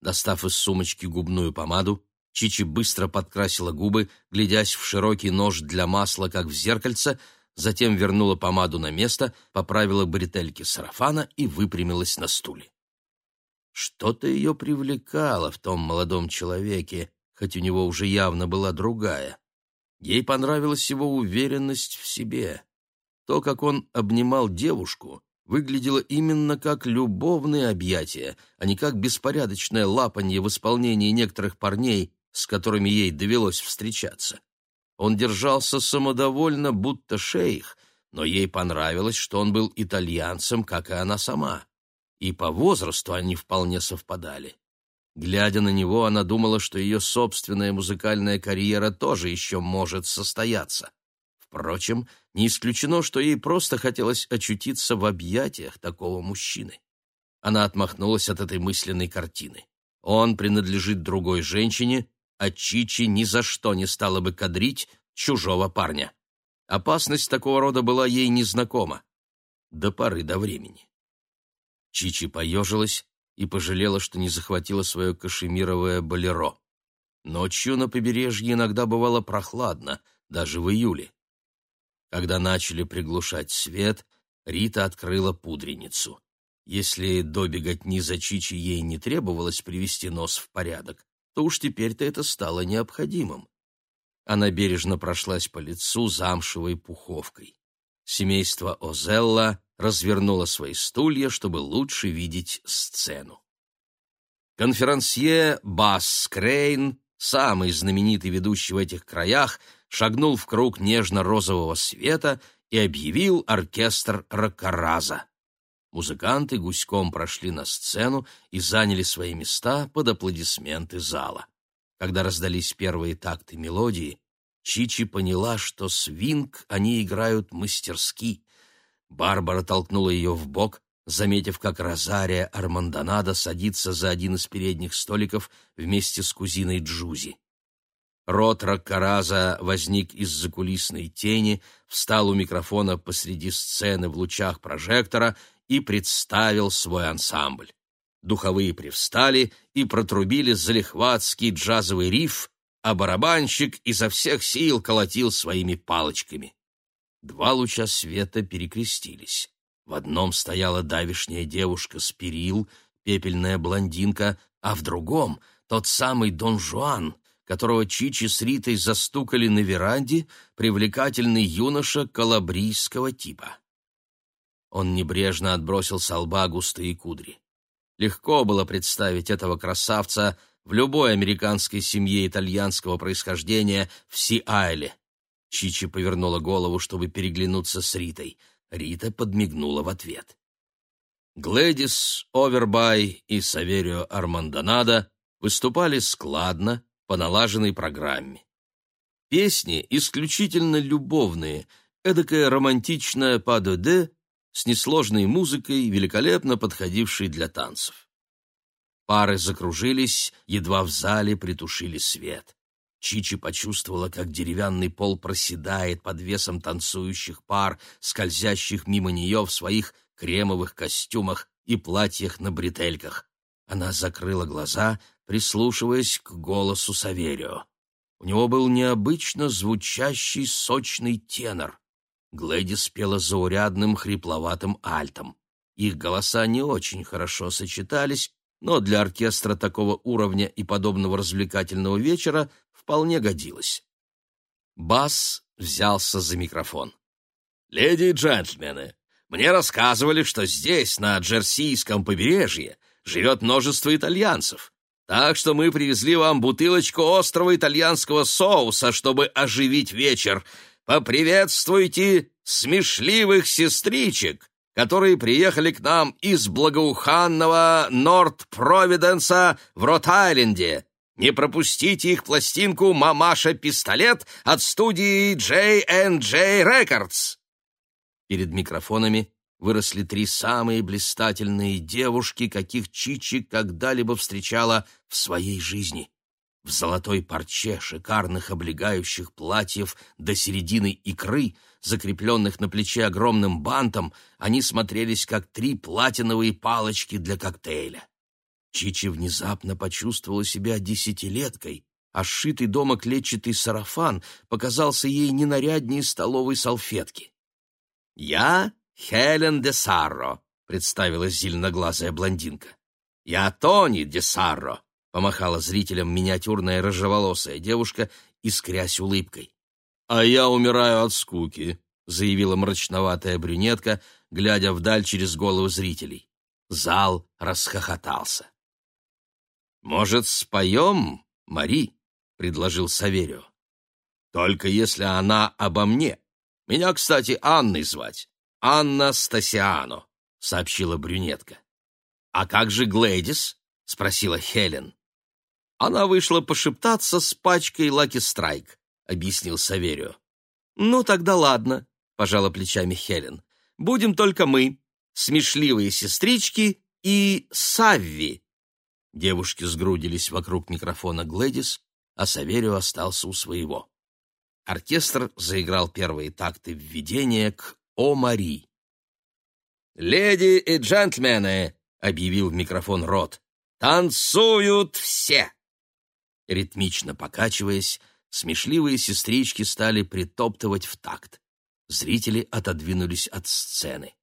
Достав из сумочки губную помаду, Чичи быстро подкрасила губы, глядясь в широкий нож для масла, как в зеркальце, затем вернула помаду на место, поправила бретельки сарафана и выпрямилась на стуле. Что-то ее привлекало в том молодом человеке, хоть у него уже явно была другая. Ей понравилась его уверенность в себе. То, как он обнимал девушку, выглядело именно как любовные объятия, а не как беспорядочное лапанье в исполнении некоторых парней, с которыми ей довелось встречаться. Он держался самодовольно, будто шейх, но ей понравилось, что он был итальянцем, как и она сама. И по возрасту они вполне совпадали. Глядя на него, она думала, что ее собственная музыкальная карьера тоже еще может состояться. Впрочем, не исключено, что ей просто хотелось очутиться в объятиях такого мужчины. Она отмахнулась от этой мысленной картины. Он принадлежит другой женщине, а Чичи ни за что не стала бы кадрить чужого парня. Опасность такого рода была ей незнакома. До поры до времени. Чичи поежилась и пожалела, что не захватила свое кашемировое болеро. Ночью на побережье иногда бывало прохладно, даже в июле. Когда начали приглушать свет, Рита открыла пудреницу. Если до беготни за Чичи ей не требовалось привести нос в порядок, то уж теперь-то это стало необходимым. Она бережно прошлась по лицу замшевой пуховкой. Семейство Озелла развернуло свои стулья, чтобы лучше видеть сцену. Конферансье Бас Крейн, самый знаменитый ведущий в этих краях, шагнул в круг нежно-розового света и объявил оркестр Ракараза. Музыканты гуськом прошли на сцену и заняли свои места под аплодисменты зала. Когда раздались первые такты мелодии, Чичи поняла, что свинг они играют мастерски. Барбара толкнула ее в бок, заметив, как Розария Армандонада садится за один из передних столиков вместе с кузиной Джузи. Рот Раккараза возник из закулисной тени, встал у микрофона посреди сцены в лучах прожектора и представил свой ансамбль. Духовые привстали и протрубили залихватский джазовый риф, а барабанщик изо всех сил колотил своими палочками. Два луча света перекрестились. В одном стояла давишняя девушка с перил, пепельная блондинка, а в другом — тот самый Дон Жуан, которого Чичи с Ритой застукали на веранде, привлекательный юноша калабрийского типа. Он небрежно отбросил с лба густые кудри. Легко было представить этого красавца в любой американской семье итальянского происхождения в Си-Айле. Чичи повернула голову, чтобы переглянуться с Ритой. Рита подмигнула в ответ. Глэдис Овербай и Саверио Армандонадо выступали складно, по налаженной программе. Песни исключительно любовные, эдакая романтичная падо-де с несложной музыкой, великолепно подходившей для танцев. Пары закружились, едва в зале притушили свет. Чичи почувствовала, как деревянный пол проседает под весом танцующих пар, скользящих мимо нее в своих кремовых костюмах и платьях на бретельках. Она закрыла глаза, прислушиваясь к голосу Саверио. У него был необычно звучащий сочный тенор. Глэдис пела заурядным хрипловатым альтом. Их голоса не очень хорошо сочетались, но для оркестра такого уровня и подобного развлекательного вечера вполне годилось. Бас взялся за микрофон. «Леди и джентльмены, мне рассказывали, что здесь, на Джерсийском побережье, живет множество итальянцев. Так что мы привезли вам бутылочку острого итальянского соуса, чтобы оживить вечер. Поприветствуйте смешливых сестричек, которые приехали к нам из благоуханного Норт-Провиденса в Рот-Айленде. Не пропустите их пластинку «Мамаша-пистолет» от студии J&J Records. Перед микрофонами выросли три самые блистательные девушки, каких Чичи когда-либо встречала в своей жизни. В золотой парче шикарных облегающих платьев до середины икры, закрепленных на плече огромным бантом, они смотрелись как три платиновые палочки для коктейля. Чичи внезапно почувствовала себя десятилеткой, а сшитый дома клетчатый сарафан показался ей ненаряднее столовой салфетки. «Я Хелен де Сарро», — представилась зеленоглазая блондинка. «Я Тони де Сарро», — помахала зрителям миниатюрная рыжеволосая девушка, искрясь улыбкой. «А я умираю от скуки», — заявила мрачноватая брюнетка, глядя вдаль через голову зрителей. Зал расхохотался. «Может, споем, Мари?» — предложил Саверио. «Только если она обо мне. Меня, кстати, Анной звать. Анна Стасиано», — сообщила брюнетка. «А как же Глэдис?» — спросила Хелен. «Она вышла пошептаться с пачкой Лаки Страйк», — объяснил Саверио. «Ну, тогда ладно», — пожала плечами Хелен. «Будем только мы, смешливые сестрички и Савви». Девушки сгрудились вокруг микрофона Глэдис, а Саверио остался у своего. Оркестр заиграл первые такты введения к о Мари. «Леди и джентльмены!» — объявил в микрофон Рот. «Танцуют все!» Ритмично покачиваясь, смешливые сестрички стали притоптывать в такт. Зрители отодвинулись от сцены.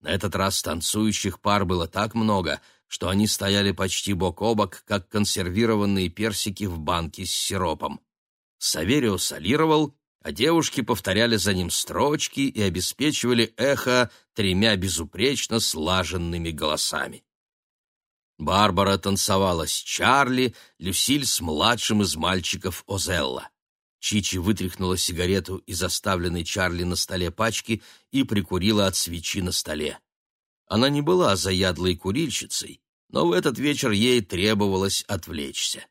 На этот раз танцующих пар было так много, что они стояли почти бок о бок, как консервированные персики в банке с сиропом. Саверио солировал, а девушки повторяли за ним строчки и обеспечивали эхо тремя безупречно слаженными голосами. Барбара танцевала с Чарли, Люсиль с младшим из мальчиков Озелла. Чичи вытряхнула сигарету из оставленной Чарли на столе пачки и прикурила от свечи на столе. Она не была заядлой курильщицей, но в этот вечер ей требовалось отвлечься.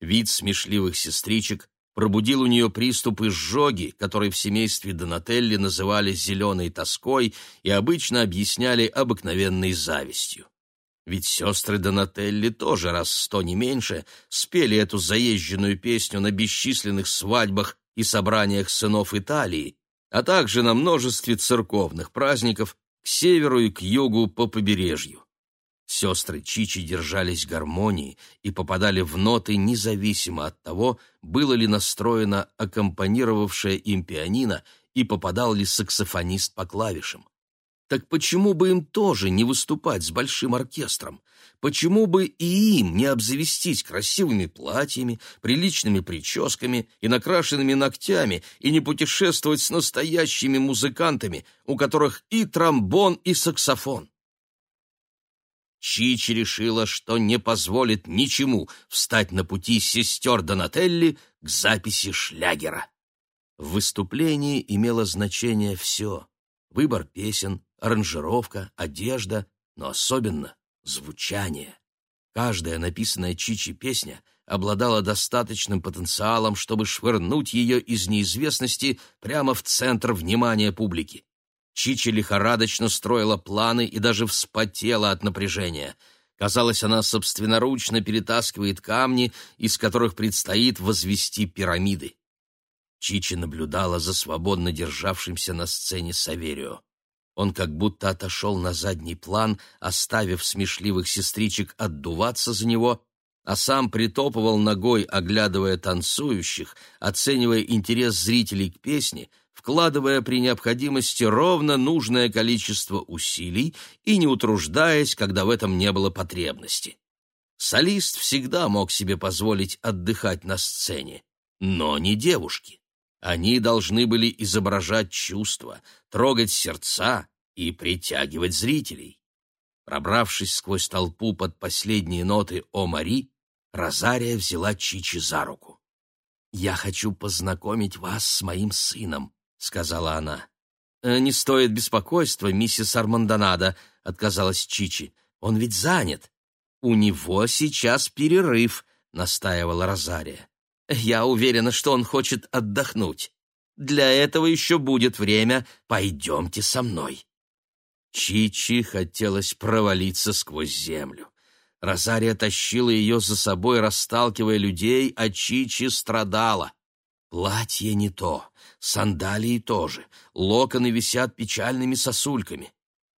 Вид смешливых сестричек пробудил у нее приступ изжоги, который в семействе Донателли называли «зеленой тоской» и обычно объясняли обыкновенной завистью. Ведь сестры Донателли тоже раз сто не меньше спели эту заезженную песню на бесчисленных свадьбах и собраниях сынов Италии, а также на множестве церковных праздников к северу и к югу по побережью. Сестры Чичи держались гармонии и попадали в ноты независимо от того, было ли настроено аккомпанировавшее им пианино и попадал ли саксофонист по клавишам. Так почему бы им тоже не выступать с большим оркестром? Почему бы и им не обзавестись красивыми платьями, приличными прическами и накрашенными ногтями и не путешествовать с настоящими музыкантами, у которых и тромбон, и саксофон? Чичи решила, что не позволит ничему встать на пути сестер Донателли к записи шлягера. В выступлении имело значение все — выбор песен, аранжировка, одежда, но особенно звучание. Каждая написанная Чичи песня обладала достаточным потенциалом, чтобы швырнуть ее из неизвестности прямо в центр внимания публики. Чичи лихорадочно строила планы и даже вспотела от напряжения. Казалось, она собственноручно перетаскивает камни, из которых предстоит возвести пирамиды. Чичи наблюдала за свободно державшимся на сцене Саверио. Он как будто отошел на задний план, оставив смешливых сестричек отдуваться за него, а сам притопывал ногой, оглядывая танцующих, оценивая интерес зрителей к песне — вкладывая при необходимости ровно нужное количество усилий и не утруждаясь, когда в этом не было потребности. Солист всегда мог себе позволить отдыхать на сцене, но не девушки. Они должны были изображать чувства, трогать сердца и притягивать зрителей. Пробравшись сквозь толпу под последние ноты «О Мари», Розария взяла Чичи за руку. «Я хочу познакомить вас с моим сыном», сказала она. «Э, «Не стоит беспокойства, миссис Армандонада», — отказалась Чичи. «Он ведь занят». «У него сейчас перерыв», — настаивала Розария. «Я уверена, что он хочет отдохнуть. Для этого еще будет время. Пойдемте со мной». Чичи хотелось провалиться сквозь землю. Розария тащила ее за собой, расталкивая людей, а Чичи страдала. Платье не то, сандалии тоже, локоны висят печальными сосульками.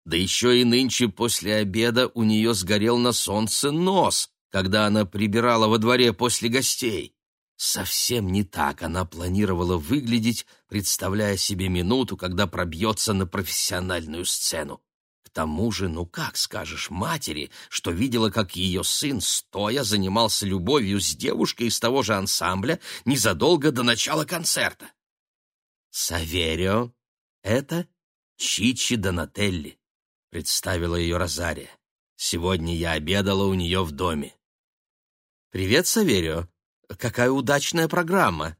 Да еще и нынче после обеда у нее сгорел на солнце нос, когда она прибирала во дворе после гостей. Совсем не так она планировала выглядеть, представляя себе минуту, когда пробьется на профессиональную сцену тому же, ну как скажешь матери, что видела, как ее сын стоя занимался любовью с девушкой из того же ансамбля незадолго до начала концерта? Саверио — это Чичи Донателли, представила ее Розария. Сегодня я обедала у нее в доме. «Привет, Саверио. Какая удачная программа!»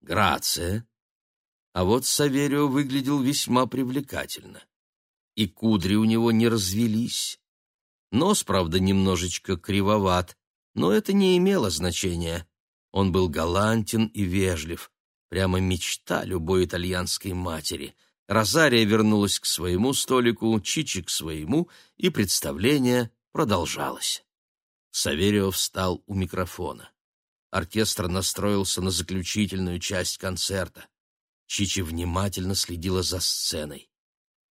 «Грация!» А вот Саверио выглядел весьма привлекательно и кудри у него не развелись. Нос, правда, немножечко кривоват, но это не имело значения. Он был галантен и вежлив, прямо мечта любой итальянской матери. Розария вернулась к своему столику, Чичи к своему, и представление продолжалось. Саверио встал у микрофона. Оркестр настроился на заключительную часть концерта. Чичи внимательно следила за сценой.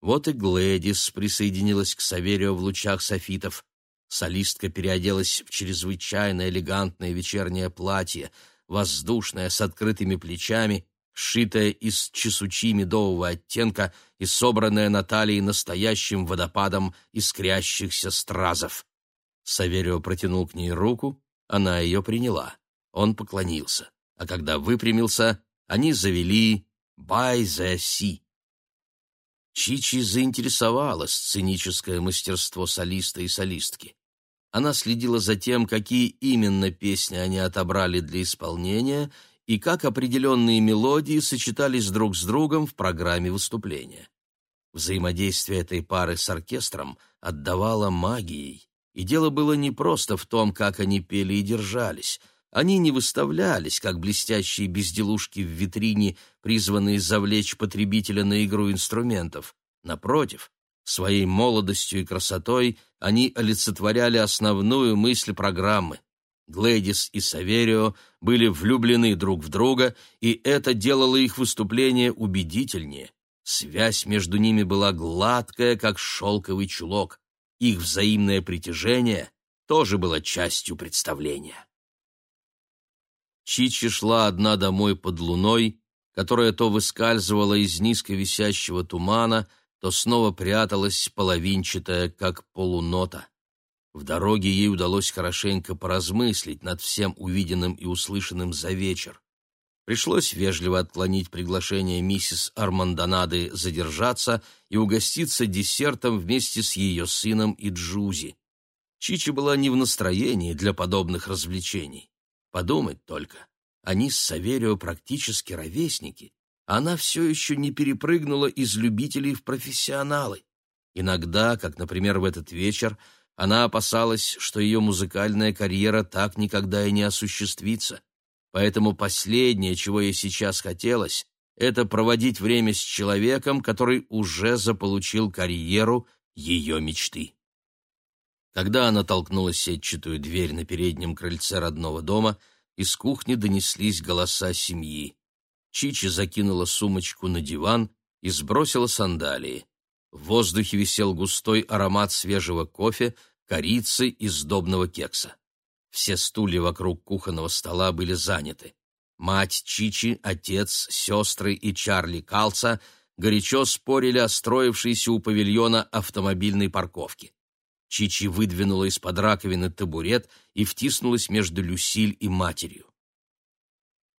Вот и Глэдис присоединилась к Саверио в лучах софитов. Солистка переоделась в чрезвычайно элегантное вечернее платье, воздушное, с открытыми плечами, сшитое из чесучи медового оттенка и собранное на талии настоящим водопадом искрящихся стразов. Саверио протянул к ней руку, она ее приняла. Он поклонился, а когда выпрямился, они завели «By the Sea». Чичи заинтересовало сценическое мастерство солиста и солистки. Она следила за тем, какие именно песни они отобрали для исполнения и как определенные мелодии сочетались друг с другом в программе выступления. Взаимодействие этой пары с оркестром отдавало магией, и дело было не просто в том, как они пели и держались. Они не выставлялись, как блестящие безделушки в витрине, призванные завлечь потребителя на игру инструментов. Напротив, своей молодостью и красотой они олицетворяли основную мысль программы. Глэдис и Саверио были влюблены друг в друга, и это делало их выступление убедительнее. Связь между ними была гладкая, как шелковый чулок. Их взаимное притяжение тоже было частью представления. Чичи шла одна домой под луной, которая то выскальзывала из низко висящего тумана, то снова пряталась половинчатая, как полунота. В дороге ей удалось хорошенько поразмыслить над всем увиденным и услышанным за вечер. Пришлось вежливо отклонить приглашение миссис Армандонады задержаться и угоститься десертом вместе с ее сыном и Джузи. Чичи была не в настроении для подобных развлечений. Подумать только, они с Саверио практически ровесники, она все еще не перепрыгнула из любителей в профессионалы. Иногда, как, например, в этот вечер, она опасалась, что ее музыкальная карьера так никогда и не осуществится. Поэтому последнее, чего ей сейчас хотелось, это проводить время с человеком, который уже заполучил карьеру ее мечты. Когда она толкнула сетчатую дверь на переднем крыльце родного дома, из кухни донеслись голоса семьи. Чичи закинула сумочку на диван и сбросила сандалии. В воздухе висел густой аромат свежего кофе, корицы и сдобного кекса. Все стулья вокруг кухонного стола были заняты. Мать Чичи, отец, сестры и Чарли Калца горячо спорили о строившейся у павильона автомобильной парковке. Чичи выдвинула из-под раковины табурет и втиснулась между Люсиль и матерью.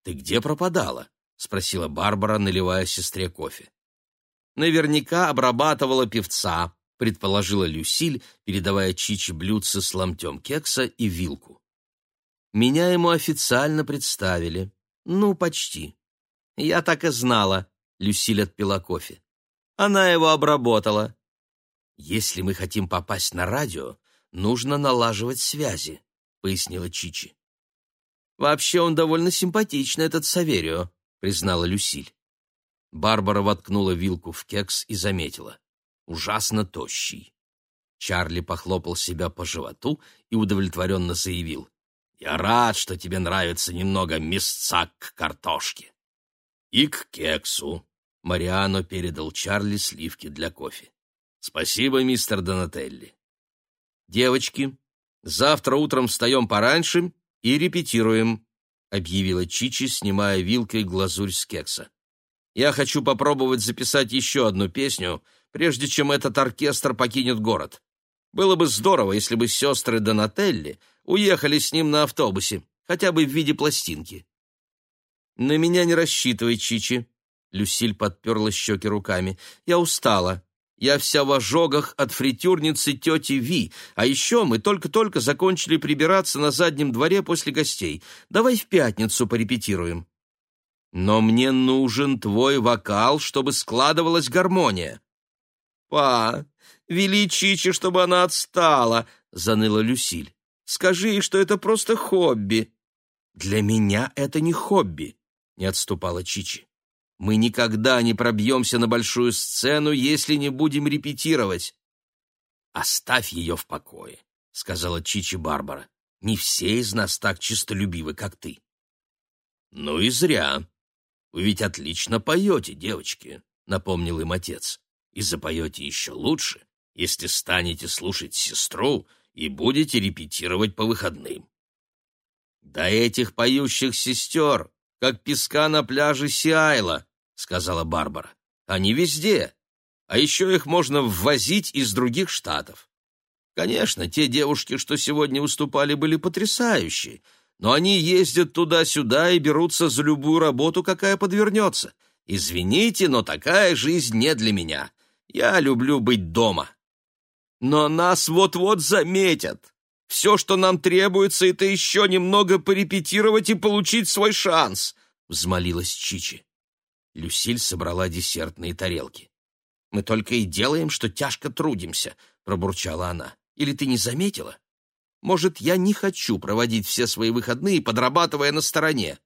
«Ты где пропадала?» — спросила Барбара, наливая сестре кофе. «Наверняка обрабатывала певца», — предположила Люсиль, передавая Чичи блюдце с ломтем кекса и вилку. Меня ему официально представили. Ну, почти. Я так и знала, Люсиль отпила кофе. Она его обработала. Если мы хотим попасть на радио, нужно налаживать связи, пояснила Чичи. Вообще он довольно симпатичный, этот Саверио, признала Люсиль. Барбара воткнула вилку в кекс и заметила. Ужасно тощий. Чарли похлопал себя по животу и удовлетворенно заявил. Я рад, что тебе нравится немного мясца к картошке. И к кексу. Мариано передал Чарли сливки для кофе. Спасибо, мистер Донателли. Девочки, завтра утром встаем пораньше и репетируем, объявила Чичи, снимая вилкой глазурь с кекса. Я хочу попробовать записать еще одну песню, прежде чем этот оркестр покинет город. Было бы здорово, если бы сестры Донателли уехали с ним на автобусе, хотя бы в виде пластинки. «На меня не рассчитывай, Чичи», — Люсиль подперла щеки руками. «Я устала. Я вся в ожогах от фритюрницы тети Ви, а еще мы только-только закончили прибираться на заднем дворе после гостей. Давай в пятницу порепетируем». «Но мне нужен твой вокал, чтобы складывалась гармония». «Па, вели Чичи, чтобы она отстала», — заныла Люсиль. Скажи ей, что это просто хобби». «Для меня это не хобби», — не отступала Чичи. «Мы никогда не пробьемся на большую сцену, если не будем репетировать». «Оставь ее в покое», — сказала Чичи Барбара. «Не все из нас так чистолюбивы, как ты». «Ну и зря. Вы ведь отлично поете, девочки», — напомнил им отец. «И запоете еще лучше, если станете слушать сестру и будете репетировать по выходным. «Да этих поющих сестер, как песка на пляже Сиайла», — сказала Барбара. «Они везде, а еще их можно ввозить из других штатов. Конечно, те девушки, что сегодня выступали, были потрясающие, но они ездят туда-сюда и берутся за любую работу, какая подвернется. Извините, но такая жизнь не для меня. Я люблю быть дома». Но нас вот-вот заметят. Все, что нам требуется, это еще немного порепетировать и получить свой шанс», — взмолилась Чичи. Люсиль собрала десертные тарелки. «Мы только и делаем, что тяжко трудимся», — пробурчала она. «Или ты не заметила? Может, я не хочу проводить все свои выходные, подрабатывая на стороне?»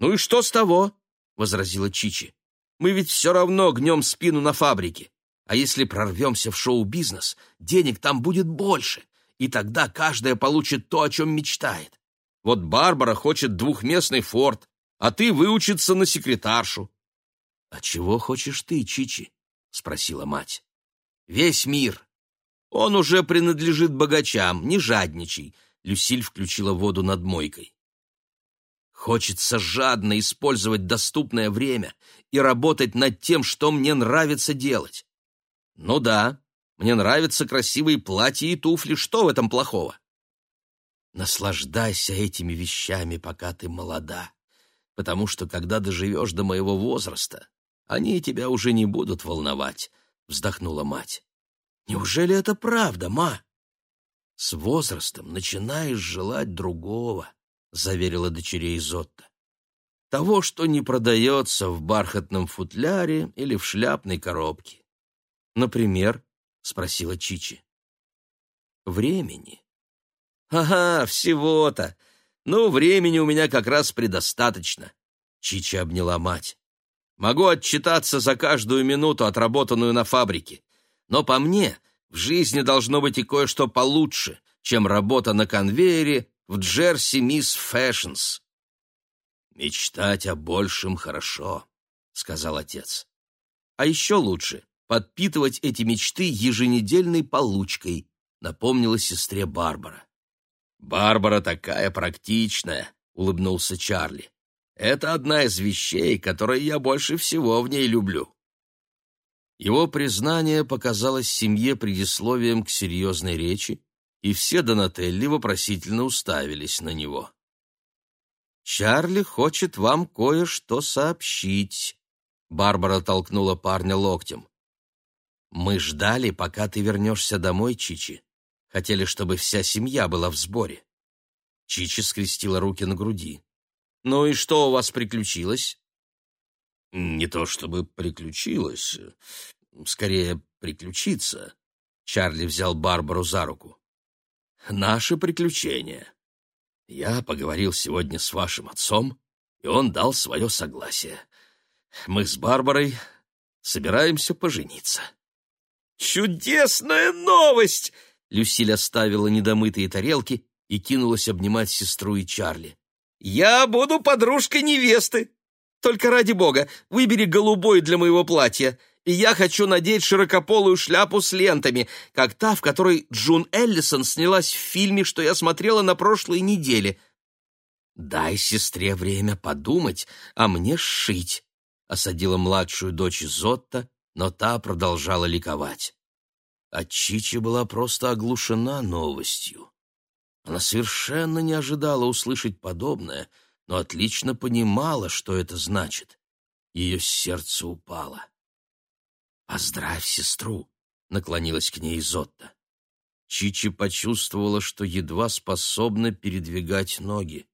«Ну и что с того?» — возразила Чичи. «Мы ведь все равно гнем спину на фабрике. А если прорвемся в шоу-бизнес, денег там будет больше, и тогда каждая получит то, о чем мечтает. Вот Барбара хочет двухместный форт, а ты выучиться на секретаршу. — А чего хочешь ты, Чичи? — спросила мать. — Весь мир. Он уже принадлежит богачам, не жадничай. Люсиль включила воду над мойкой. Хочется жадно использовать доступное время и работать над тем, что мне нравится делать. Ну да, мне нравятся красивые платья и туфли, что в этом плохого? Наслаждайся этими вещами, пока ты молода, потому что когда доживешь до моего возраста, они тебя уже не будут волновать, — вздохнула мать. Неужели это правда, ма? С возрастом начинаешь желать другого, — заверила дочерей Зотта. Того, что не продается в бархатном футляре или в шляпной коробке. Например, — спросила Чичи. Времени. Ага, всего-то. Ну, времени у меня как раз предостаточно. Чичи обняла мать. Могу отчитаться за каждую минуту, отработанную на фабрике. Но по мне, в жизни должно быть и кое-что получше, чем работа на конвейере в Джерси Мисс Фэшнс. «Мечтать о большем хорошо», — сказал отец. «А еще лучше подпитывать эти мечты еженедельной получкой», — напомнила сестре Барбара. «Барбара такая практичная», — улыбнулся Чарли. Это одна из вещей, которые я больше всего в ней люблю. Его признание показалось семье предисловием к серьезной речи, и все Донателли вопросительно уставились на него. «Чарли хочет вам кое-что сообщить», — Барбара толкнула парня локтем. «Мы ждали, пока ты вернешься домой, Чичи. Хотели, чтобы вся семья была в сборе». Чичи скрестила руки на груди. «Ну и что у вас приключилось?» «Не то чтобы приключилось, скорее приключиться». Чарли взял Барбару за руку. «Наше приключение. Я поговорил сегодня с вашим отцом, и он дал свое согласие. Мы с Барбарой собираемся пожениться». «Чудесная новость!» Люсиль оставила недомытые тарелки и кинулась обнимать сестру и Чарли. «Я буду подружкой невесты. Только ради бога, выбери голубой для моего платья. И я хочу надеть широкополую шляпу с лентами, как та, в которой Джун Эллисон снялась в фильме, что я смотрела на прошлой неделе. Дай сестре время подумать, а мне сшить», — осадила младшую дочь Зотта, но та продолжала ликовать. А Чичи была просто оглушена новостью. Она совершенно не ожидала услышать подобное, но отлично понимала, что это значит. Ее сердце упало. «Поздравь сестру!» — наклонилась к ней Зотта. Чичи почувствовала, что едва способна передвигать ноги.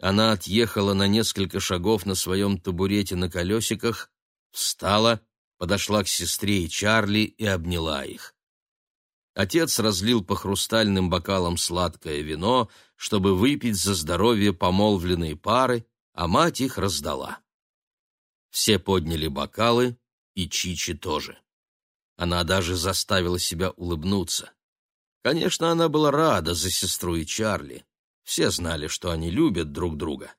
Она отъехала на несколько шагов на своем табурете на колесиках, встала, подошла к сестре и Чарли и обняла их. Отец разлил по хрустальным бокалам сладкое вино, чтобы выпить за здоровье помолвленной пары, а мать их раздала. Все подняли бокалы, и Чичи тоже. Она даже заставила себя улыбнуться. Конечно, она была рада за сестру и Чарли. Все знали, что они любят друг друга.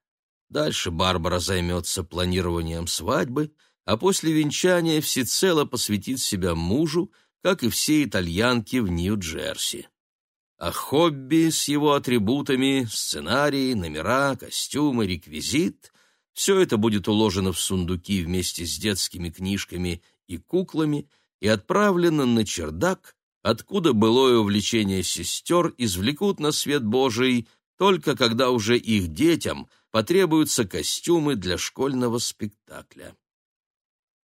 Дальше Барбара займется планированием свадьбы, а после венчания всецело посвятит себя мужу, как и все итальянки в Нью-Джерси. А хобби с его атрибутами, сценарий, номера, костюмы, реквизит — все это будет уложено в сундуки вместе с детскими книжками и куклами и отправлено на чердак, откуда былое увлечение сестер извлекут на свет Божий только когда уже их детям потребуются костюмы для школьного спектакля.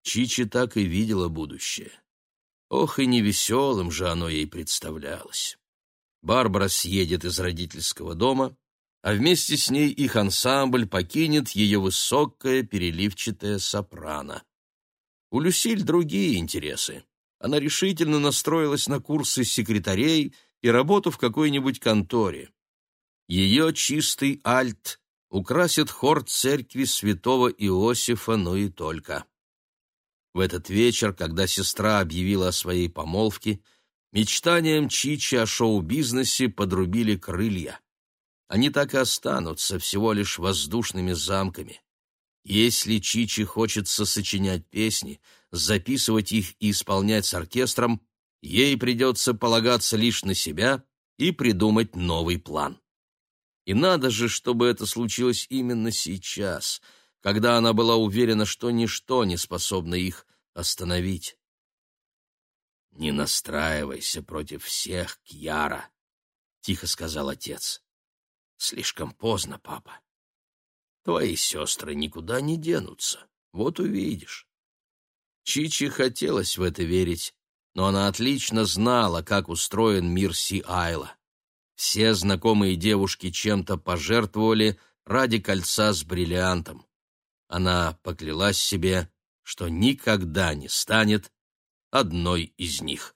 Чичи так и видела будущее. Ох, и невеселым же оно ей представлялось. Барбара съедет из родительского дома, а вместе с ней их ансамбль покинет ее высокая переливчатая сопрано. У Люсиль другие интересы. Она решительно настроилась на курсы секретарей и работу в какой-нибудь конторе. Ее чистый альт украсит хор церкви святого Иосифа, но и только. В этот вечер, когда сестра объявила о своей помолвке, мечтаниям Чичи о шоу-бизнесе подрубили крылья. Они так и останутся всего лишь воздушными замками. Если Чичи хочется сочинять песни, записывать их и исполнять с оркестром, ей придется полагаться лишь на себя и придумать новый план. И надо же, чтобы это случилось именно сейчас — когда она была уверена, что ничто не способно их остановить. «Не настраивайся против всех, Кьяра», — тихо сказал отец. «Слишком поздно, папа. Твои сестры никуда не денутся, вот увидишь». Чичи хотелось в это верить, но она отлично знала, как устроен мир Си-Айла. Все знакомые девушки чем-то пожертвовали ради кольца с бриллиантом. Она поклялась себе, что никогда не станет одной из них.